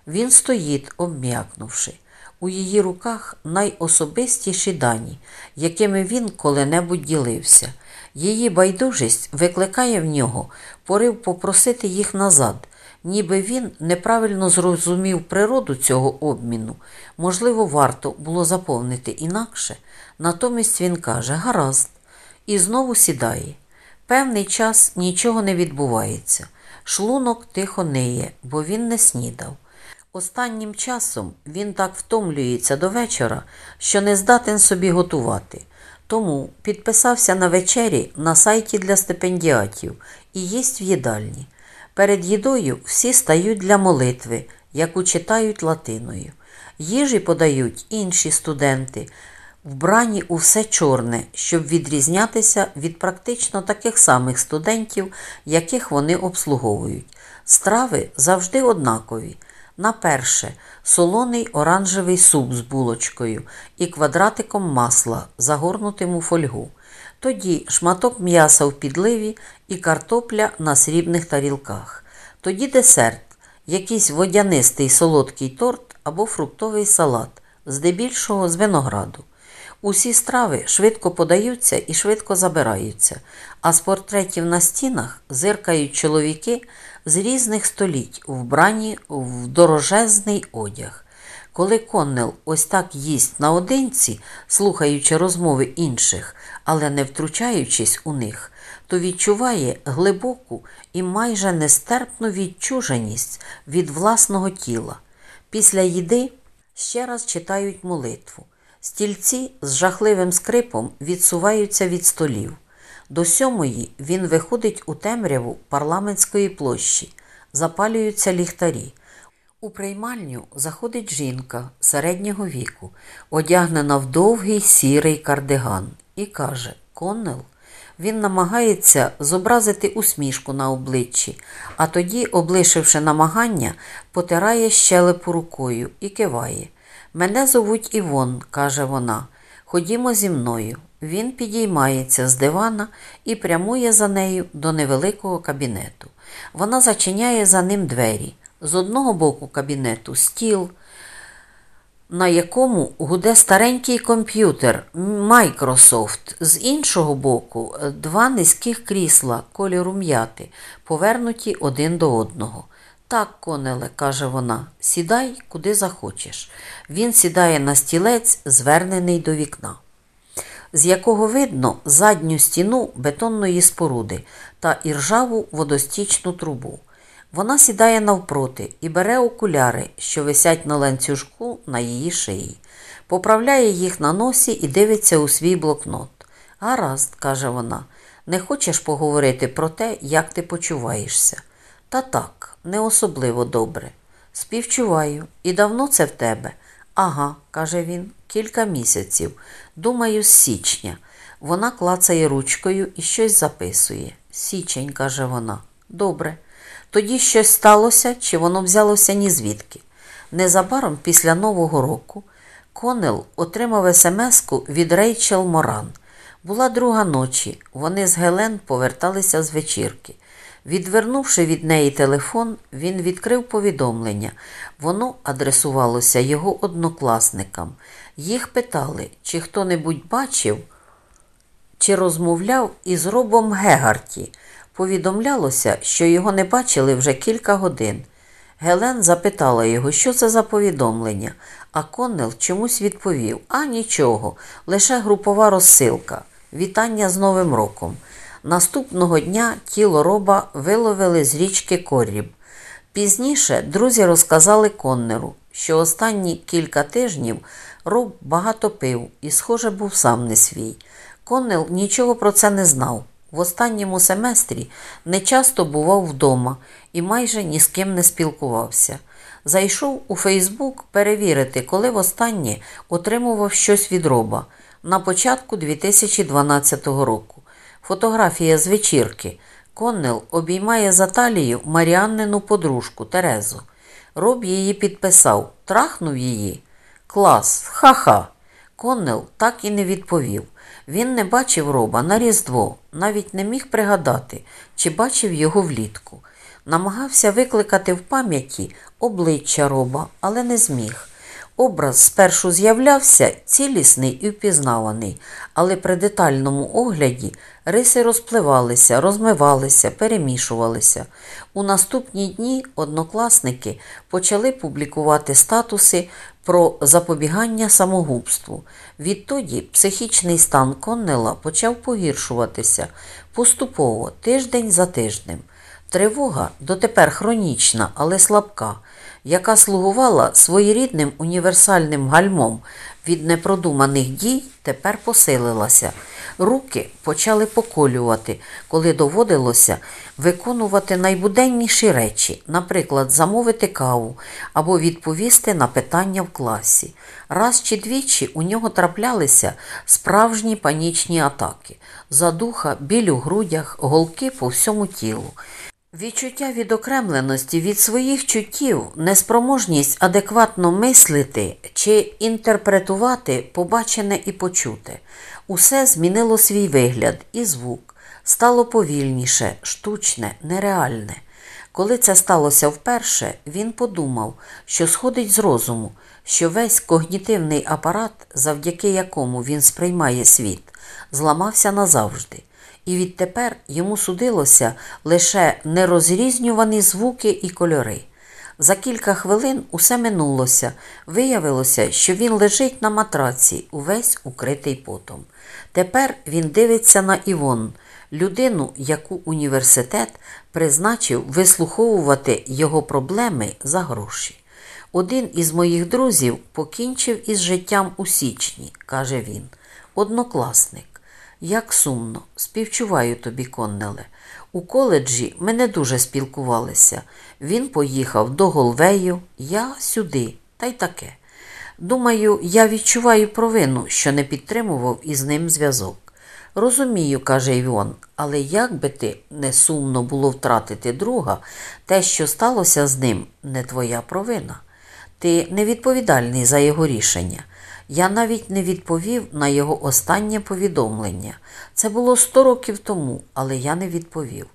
Speaker 1: Він стоїть, обм'якнувши. У її руках найособистіші дані, якими він коли-небудь ділився. Її байдужість викликає в нього порив попросити їх назад, ніби він неправильно зрозумів природу цього обміну. Можливо, варто було заповнити інакше. Натомість він каже гаразд, і знову сідає. Певний час нічого не відбувається. Шлунок тихо неє, бо він не снідав. Останнім часом він так втомлюється до вечора, що не здатен собі готувати. Тому підписався на вечері на сайті для стипендіатів і їсть в їдальні. Перед їдою всі стають для молитви, яку читають латиною. Їжі подають інші студенти, вбрані у все чорне, щоб відрізнятися від практично таких самих студентів, яких вони обслуговують. Страви завжди однакові. На перше солоний оранжевий суп з булочкою і квадратиком масла, загорнутим у фольгу. Тоді шматок м'яса в підливі і картопля на срібних тарілках. Тоді десерт, якийсь водянистий солодкий торт або фруктовий салат, здебільшого з винограду. Усі страви швидко подаються і швидко забираються, а з портретів на стінах зиркають чоловіки з різних століть, вбрані в дорожезний одяг. Коли Коннел ось так їсть наодинці, слухаючи розмови інших, але не втручаючись у них, то відчуває глибоку і майже нестерпну відчуженість від власного тіла. Після їди ще раз читають молитву. Стільці з жахливим скрипом відсуваються від столів. До сьомої він виходить у темряву парламентської площі, запалюються ліхтарі. У приймальню заходить жінка середнього віку, одягнена в довгий сірий кардиган, і каже Коннел. Він намагається зобразити усмішку на обличчі, а тоді, облишивши намагання, потирає щелепу рукою і киває. Мене зовуть Івон, каже вона. Ходімо зі мною. Він підіймається з дивана і прямує за нею до невеликого кабінету. Вона зачиняє за ним двері. З одного боку кабінету стіл, на якому гуде старенький комп'ютер Microsoft, з іншого боку, два низьких крісла кольору м'яти, повернуті один до одного. Так, Конеле, каже вона, сідай куди захочеш. Він сідає на стілець, звернений до вікна, з якого видно задню стіну бетонної споруди та іржаву водостічну трубу. Вона сідає навпроти і бере окуляри, що висять на ланцюжку на її шиї, поправляє їх на носі і дивиться у свій блокнот. Гаразд, каже вона, не хочеш поговорити про те, як ти почуваєшся. Та так, не особливо добре. Співчуваю, і давно це в тебе. Ага, каже він, кілька місяців. Думаю, з січня. Вона клацає ручкою і щось записує. Січень, каже вона. Добре. Тоді щось сталося, чи воно взялося ні звідки. Незабаром після Нового року Конел отримав смс-ку від Рейчел Моран. Була друга ночі. Вони з Гелен поверталися з вечірки. Відвернувши від неї телефон, він відкрив повідомлення. Воно адресувалося його однокласникам. Їх питали, чи хто-небудь бачив, чи розмовляв із Робом Гегарті, Повідомлялося, що його не бачили вже кілька годин. Гелен запитала його, що це за повідомлення, а Коннел чомусь відповів: А нічого, лише групова розсилка. Вітання з Новим роком. Наступного дня тіло Роба виловили з річки Корріб. Пізніше друзі розказали Коннелу, що останні кілька тижнів Роб багато пив і, схоже, був сам не свій. Коннел нічого про це не знав. В останньому семестрі не часто бував вдома і майже ні з ким не спілкувався. Зайшов у Фейсбук перевірити, коли востаннє отримував щось від Роба на початку 2012 року. Фотографія з вечірки. Коннел обіймає за талію Маріаннину подружку Терезу. Роб її підписав, трахнув її. Клас, ха-ха. Коннел так і не відповів. Він не бачив роба на Різдво, навіть не міг пригадати, чи бачив його влітку. Намагався викликати в пам'яті обличчя роба, але не зміг. Образ спершу з'являвся цілісний і впізнаваний, але при детальному огляді риси розпливалися, розмивалися, перемішувалися. У наступні дні однокласники почали публікувати статуси про запобігання самогубству. Відтоді психічний стан Коннела почав погіршуватися поступово, тиждень за тижнем. Тривога дотепер хронічна, але слабка, яка слугувала своєрідним універсальним гальмом від непродуманих дій, тепер посилилася. Руки почали поколювати, коли доводилося виконувати найбуденніші речі, наприклад, замовити каву або відповісти на питання в класі. Раз чи двічі у нього траплялися справжні панічні атаки, задуха, біль у грудях, голки по всьому тілу. Відчуття відокремленості від своїх чуттів, неспроможність адекватно мислити чи інтерпретувати побачене і почуте. Усе змінило свій вигляд і звук, стало повільніше, штучне, нереальне. Коли це сталося вперше, він подумав, що сходить з розуму, що весь когнітивний апарат, завдяки якому він сприймає світ, зламався назавжди і відтепер йому судилося лише нерозрізнювані звуки і кольори. За кілька хвилин усе минулося. Виявилося, що він лежить на матраці, увесь укритий потом. Тепер він дивиться на Івон, людину, яку університет призначив вислуховувати його проблеми за гроші. Один із моїх друзів покінчив із життям у січні, каже він, однокласник. Як сумно, співчуваю тобі, Коннеле. У коледжі ми не дуже спілкувалися. Він поїхав до Голвею, я сюди, та й таке. Думаю, я відчуваю провину, що не підтримував із ним зв'язок. Розумію, каже Івон, але як би ти не сумно було втратити друга, те, що сталося з ним, не твоя провина. Ти невідповідальний за його рішення. Я навіть не відповів на його останнє повідомлення. Це було сто років тому, але я не відповів.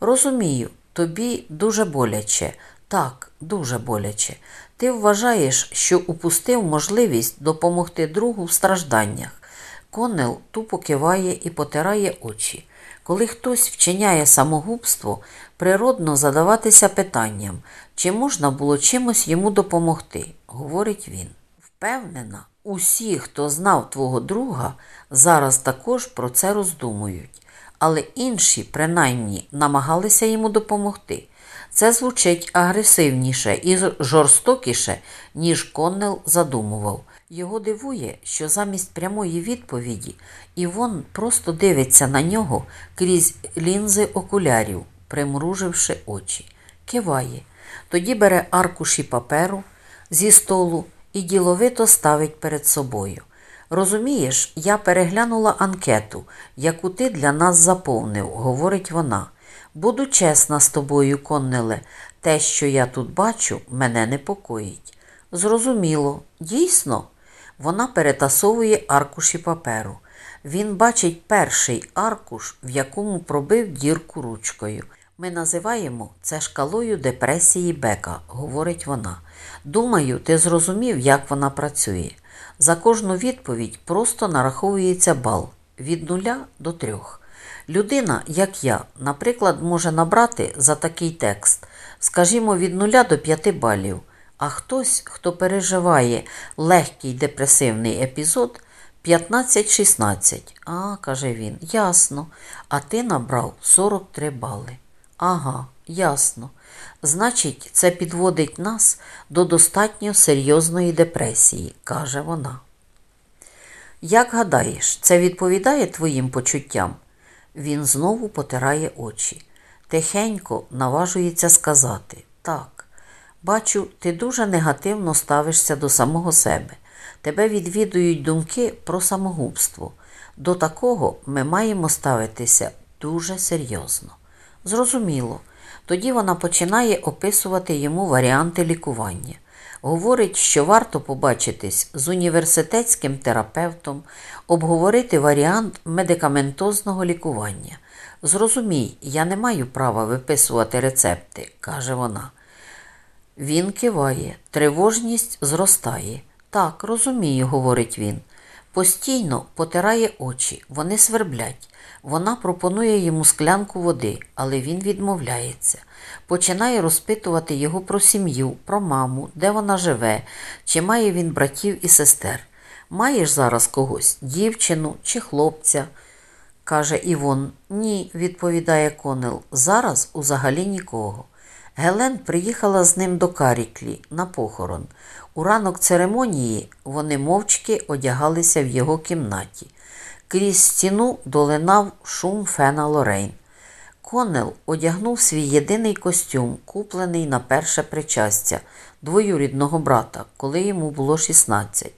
Speaker 1: Розумію, тобі дуже боляче. Так, дуже боляче. Ти вважаєш, що упустив можливість допомогти другу в стражданнях. Конел тупо киває і потирає очі. Коли хтось вчиняє самогубство, природно задаватися питанням, чи можна було чимось йому допомогти, говорить він. Впевнена, усі, хто знав твого друга, зараз також про це роздумують, але інші, принаймні, намагалися йому допомогти. Це звучить агресивніше і жорстокіше, ніж Коннел задумував. Його дивує, що замість прямої відповіді Івон просто дивиться на нього крізь лінзи окулярів, примруживши очі, киває, тоді бере аркуші паперу зі столу і діловито ставить перед собою. Розумієш, я переглянула анкету, яку ти для нас заповнив, говорить вона. Буду чесна з тобою, Коннеле, те, що я тут бачу, мене непокоїть. Зрозуміло, дійсно, вона перетасовує аркуші паперу. Він бачить перший аркуш, в якому пробив дірку ручкою. Ми називаємо це шкалою депресії Бека, говорить вона. Думаю, ти зрозумів, як вона працює. За кожну відповідь просто нараховується бал від нуля до трьох. Людина, як я, наприклад, може набрати за такий текст, скажімо, від 0 до 5 балів, а хтось, хто переживає легкий депресивний епізод, 15-16. А, каже він, ясно. А ти набрав 43 бали. Ага, ясно. Значить, це підводить нас до достатньо серйозної депресії, каже вона. Як гадаєш, це відповідає твоїм почуттям? Він знову потирає очі. Тихенько наважується сказати так. Бачу, ти дуже негативно ставишся до самого себе. Тебе відвідують думки про самогубство. До такого ми маємо ставитися дуже серйозно. Зрозуміло. Тоді вона починає описувати йому варіанти лікування. Говорить, що варто побачитись з університетським терапевтом, обговорити варіант медикаментозного лікування. Зрозумій, я не маю права виписувати рецепти, каже вона. Він киває, тривожність зростає. Так, розумію, говорить він. Постійно потирає очі, вони сверблять. Вона пропонує йому склянку води, але він відмовляється. Починає розпитувати його про сім'ю, про маму, де вона живе, чи має він братів і сестер. Маєш зараз когось, дівчину чи хлопця? каже Івон. Ні, відповідає Конел. Зараз узагалі нікого. Гелен приїхала з ним до Каріклі на похорон. У ранок церемонії вони мовчки одягалися в його кімнаті. Крізь стіну долинав шум Фена Лорейн. Конел одягнув свій єдиний костюм, куплений на перше причастя двоюрідного брата, коли йому було 16.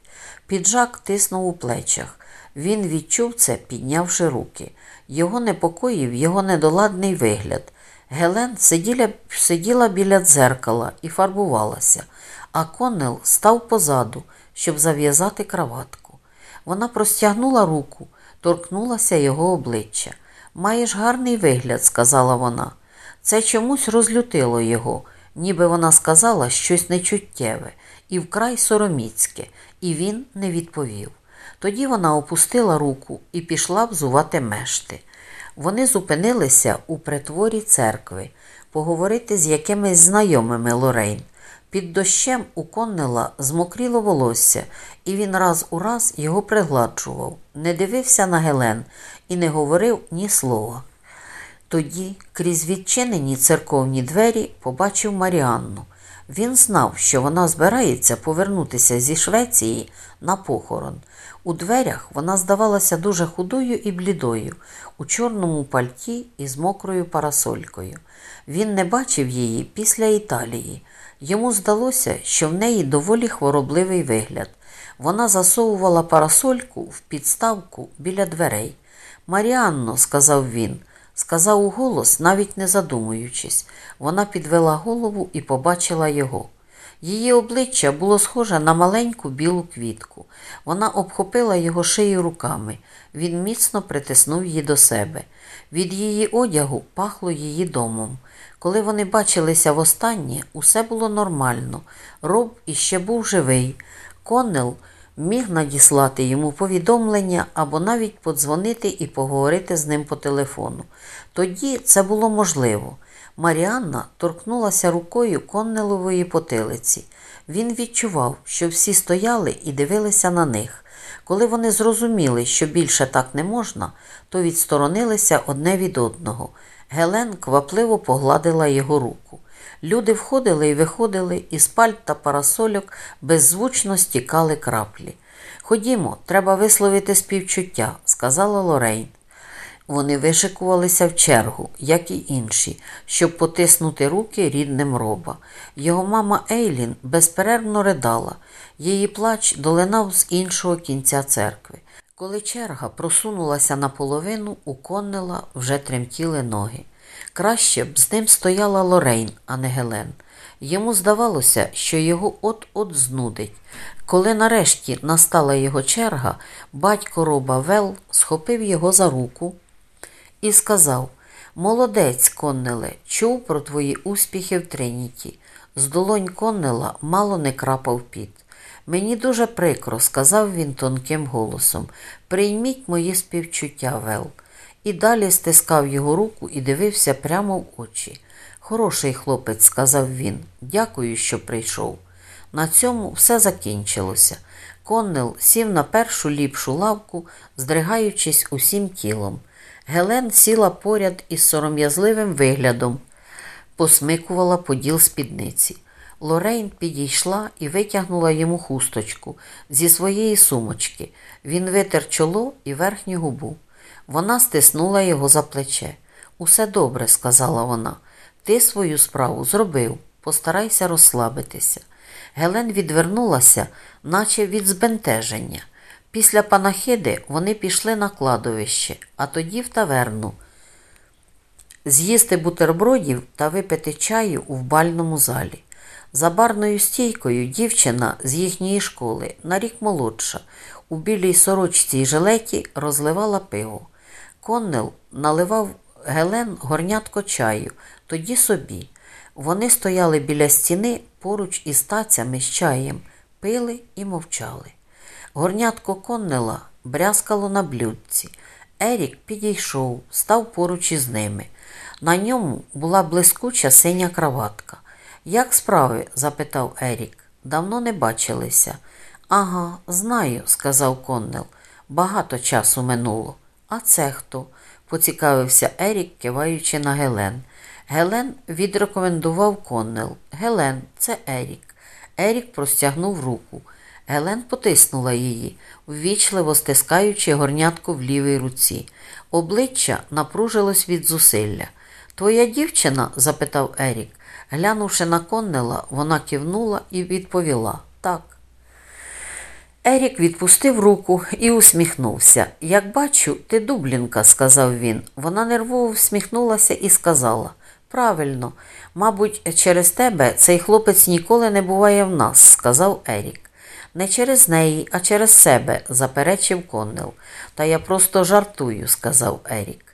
Speaker 1: Піджак тиснув у плечах. Він відчув це, піднявши руки. Його непокоїв його недоладний вигляд. Гелен сиділа, сиділа біля дзеркала і фарбувалася, а Коннел став позаду, щоб зав'язати краватку. Вона простягнула руку, торкнулася його обличчя. Маєш гарний вигляд, сказала вона. Це чомусь розлютило його, ніби вона сказала щось нечуттєве і вкрай сороміцьке, і він не відповів. Тоді вона опустила руку і пішла взувати мешти. Вони зупинилися у притворі церкви поговорити з якимись знайомими Лорейн. Під дощем у Коннела змокріло волосся, і він раз у раз його пригладжував, не дивився на Гелен і не говорив ні слова. Тоді, крізь відчинені церковні двері, побачив Маріанну. Він знав, що вона збирається повернутися зі Швеції на похорон. У дверях вона здавалася дуже худою і блідою, у чорному пальті і з мокрою парасолькою. Він не бачив її після Італії. Йому здалося, що в неї доволі хворобливий вигляд. Вона засовувала парасольку в підставку біля дверей. Маріанно, сказав він, сказав у голос, навіть не задумуючись. Вона підвела голову і побачила його. Її обличчя було схоже на маленьку білу квітку. Вона обхопила його шию руками. Він міцно притиснув її до себе. Від її одягу пахло її домом. Коли вони бачилися востаннє, усе було нормально. Роб іще був живий. Коннел міг надіслати йому повідомлення або навіть подзвонити і поговорити з ним по телефону. Тоді це було можливо. Маріанна торкнулася рукою коннелової потилиці. Він відчував, що всі стояли і дивилися на них. Коли вони зрозуміли, що більше так не можна, то відсторонилися одне від одного. Гелен квапливо погладила його руку. Люди входили і виходили, із пальт та парасольок беззвучно стікали краплі. Ходімо, треба висловити співчуття, сказала Лорейн. Вони вишикувалися в чергу, як і інші, щоб потиснути руки рідним роба. Його мама Ейлін безперервно ридала, її плач долинав з іншого кінця церкви. Коли черга просунулася наполовину, у Коннела вже тремтіли ноги. Краще б з ним стояла Лорейн, а не Гелен. Йому здавалося, що його от-от знудить. Коли нарешті настала його черга, батько роба Вел схопив його за руку і сказав Молодець, Коннеле, чув про твої успіхи в Триніті. З долонь Коннела мало не крапав піт. Мені дуже прикро, сказав він тонким голосом. Прийміть мої співчуття. Вел і далі стискав його руку і дивився прямо в очі. Хороший хлопець, сказав він, дякую, що прийшов. На цьому все закінчилося. Коннел сів на першу ліпшу лавку, здригаючись усім тілом. Гелен сіла поряд із сором'язливим виглядом, посмикувала поділ спідниці. Лорейн підійшла і витягнула йому хусточку зі своєї сумочки. Він витер чоло і верхню губу. Вона стиснула його за плече. Усе добре, сказала вона. Ти свою справу зробив. Постарайся розслабитися. Гелен відвернулася, наче від збентеження. Після панахиди вони пішли на кладовище, а тоді в таверну. З'їсти бутербродів та випити чаю у вбальному залі. За барною стійкою дівчина з їхньої школи, на рік молодша, у білій сорочці й жилеті розливала пиво. Коннел наливав Гелен горнятко чаю, тоді собі. Вони стояли біля стіни поруч із тацями з чаєм, пили і мовчали. Горнятко Коннела брязкало на блюдці. Ерік підійшов, став поруч із ними. На ньому була блискуча синя краватка. Як справи? запитав Ерік. Давно не бачилися. Ага, знаю, сказав Коннел. Багато часу минуло. А це хто? поцікавився Ерік, киваючи на Гелен. Гелен відрекомендував Коннел. Гелен, це Ерік. Ерік простягнув руку. Гелен потиснула її, ввічливо стискаючи горнятку в лівій руці. Обличчя напружилось від зусилля. Твоя дівчина? запитав Ерік. Глянувши на Коннела, вона кивнула і відповіла так. Ерік відпустив руку і усміхнувся. Як бачу, ти дублінка, сказав він. Вона нервово всміхнулася і сказала Правильно, мабуть, через тебе цей хлопець ніколи не буває в нас, сказав Ерік. Не через неї, а через себе, заперечив Коннел. Та я просто жартую, сказав Ерік.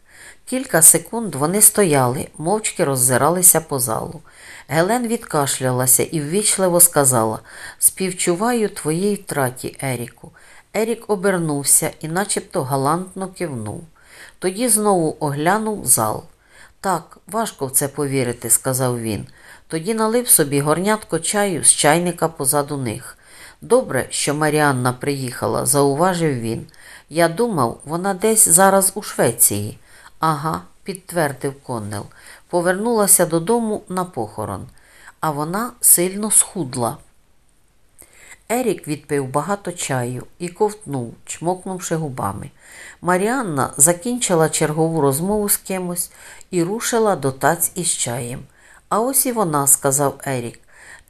Speaker 1: Кілька секунд вони стояли, мовчки роззиралися по залу. Гелен відкашлялася і ввічливо сказала Співчуваю твоїй втраті, Еріку. Ерік обернувся і начебто галантно кивнув. Тоді знову оглянув зал. Так, важко в це повірити, сказав він. Тоді налив собі горнятко чаю з чайника позаду них. Добре, що Маріанна приїхала, зауважив він. Я думав, вона десь зараз у Швеції. Ага, підтвердив Коннел. Повернулася додому на похорон, а вона сильно схудла. Ерік відпив багато чаю і ковтнув, чмокнувши губами. Маріанна закінчила чергову розмову з кимось і рушила до таць із чаєм. А ось і вона, сказав Ерік.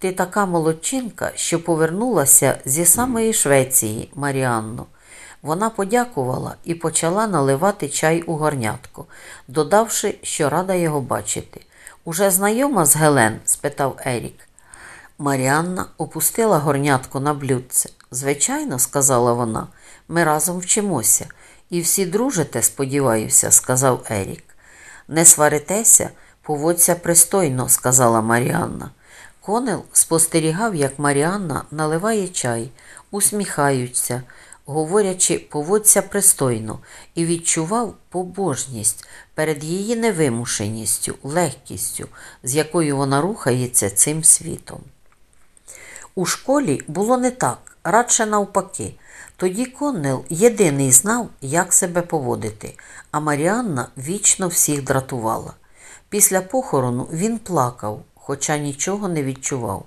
Speaker 1: Ти така молодчинка, що повернулася зі самої Швеції, Маріанно. Вона подякувала і почала наливати чай у горнятку, додавши, що рада його бачити. Уже знайома з Гелен? спитав Ерік. Маріанна опустила горнятку на блюдце. Звичайно, сказала вона, ми разом вчимося. І всі дружите, сподіваюся, сказав Ерік. Не сваритеся, поводься пристойно, сказала Маріанна. Конел спостерігав, як Маріанна наливає чай, усміхаються, говорячи, поводься пристойно, і відчував побожність перед її невимушеністю, легкістю, з якою вона рухається цим світом. У школі було не так, радше навпаки. Тоді Коннел єдиний знав, як себе поводити, а Маріанна вічно всіх дратувала. Після похорону він плакав, хоча нічого не відчував.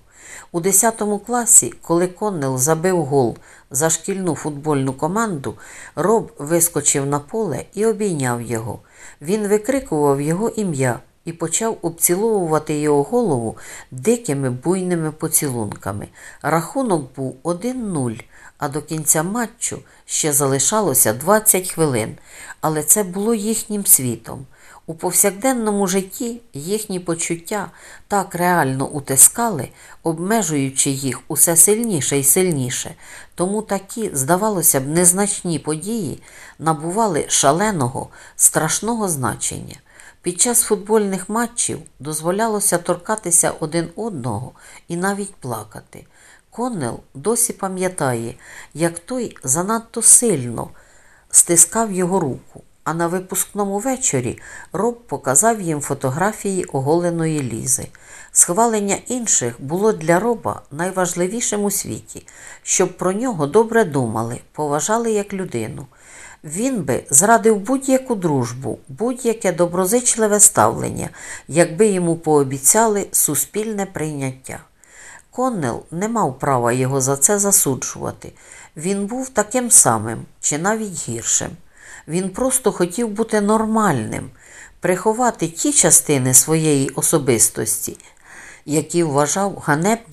Speaker 1: У 10 класі, коли Коннел забив гол за шкільну футбольну команду, Роб вискочив на поле і обійняв його. Він викрикував його ім'я і почав обціловувати його голову дикими буйними поцілунками. Рахунок був 1-0, а до кінця матчу ще залишалося 20 хвилин, але це було їхнім світом. У повсякденному житті їхні почуття так реально утискали, обмежуючи їх усе сильніше і сильніше, тому такі, здавалося б, незначні події набували шаленого, страшного значення. Під час футбольних матчів дозволялося торкатися один одного і навіть плакати. Коннел досі пам'ятає, як той занадто сильно стискав його руку, а на випускному вечорі Роб показав їм фотографії оголеної лізи. Схвалення інших було для Роба найважливішим у світі, щоб про нього добре думали, поважали як людину. Він би зрадив будь-яку дружбу, будь-яке доброзичливе ставлення, якби йому пообіцяли суспільне прийняття. Коннел не мав права його за це засуджувати. Він був таким самим, чи навіть гіршим. Він просто хотів бути нормальним, приховати ті частини своєї особистості, які вважав ганебним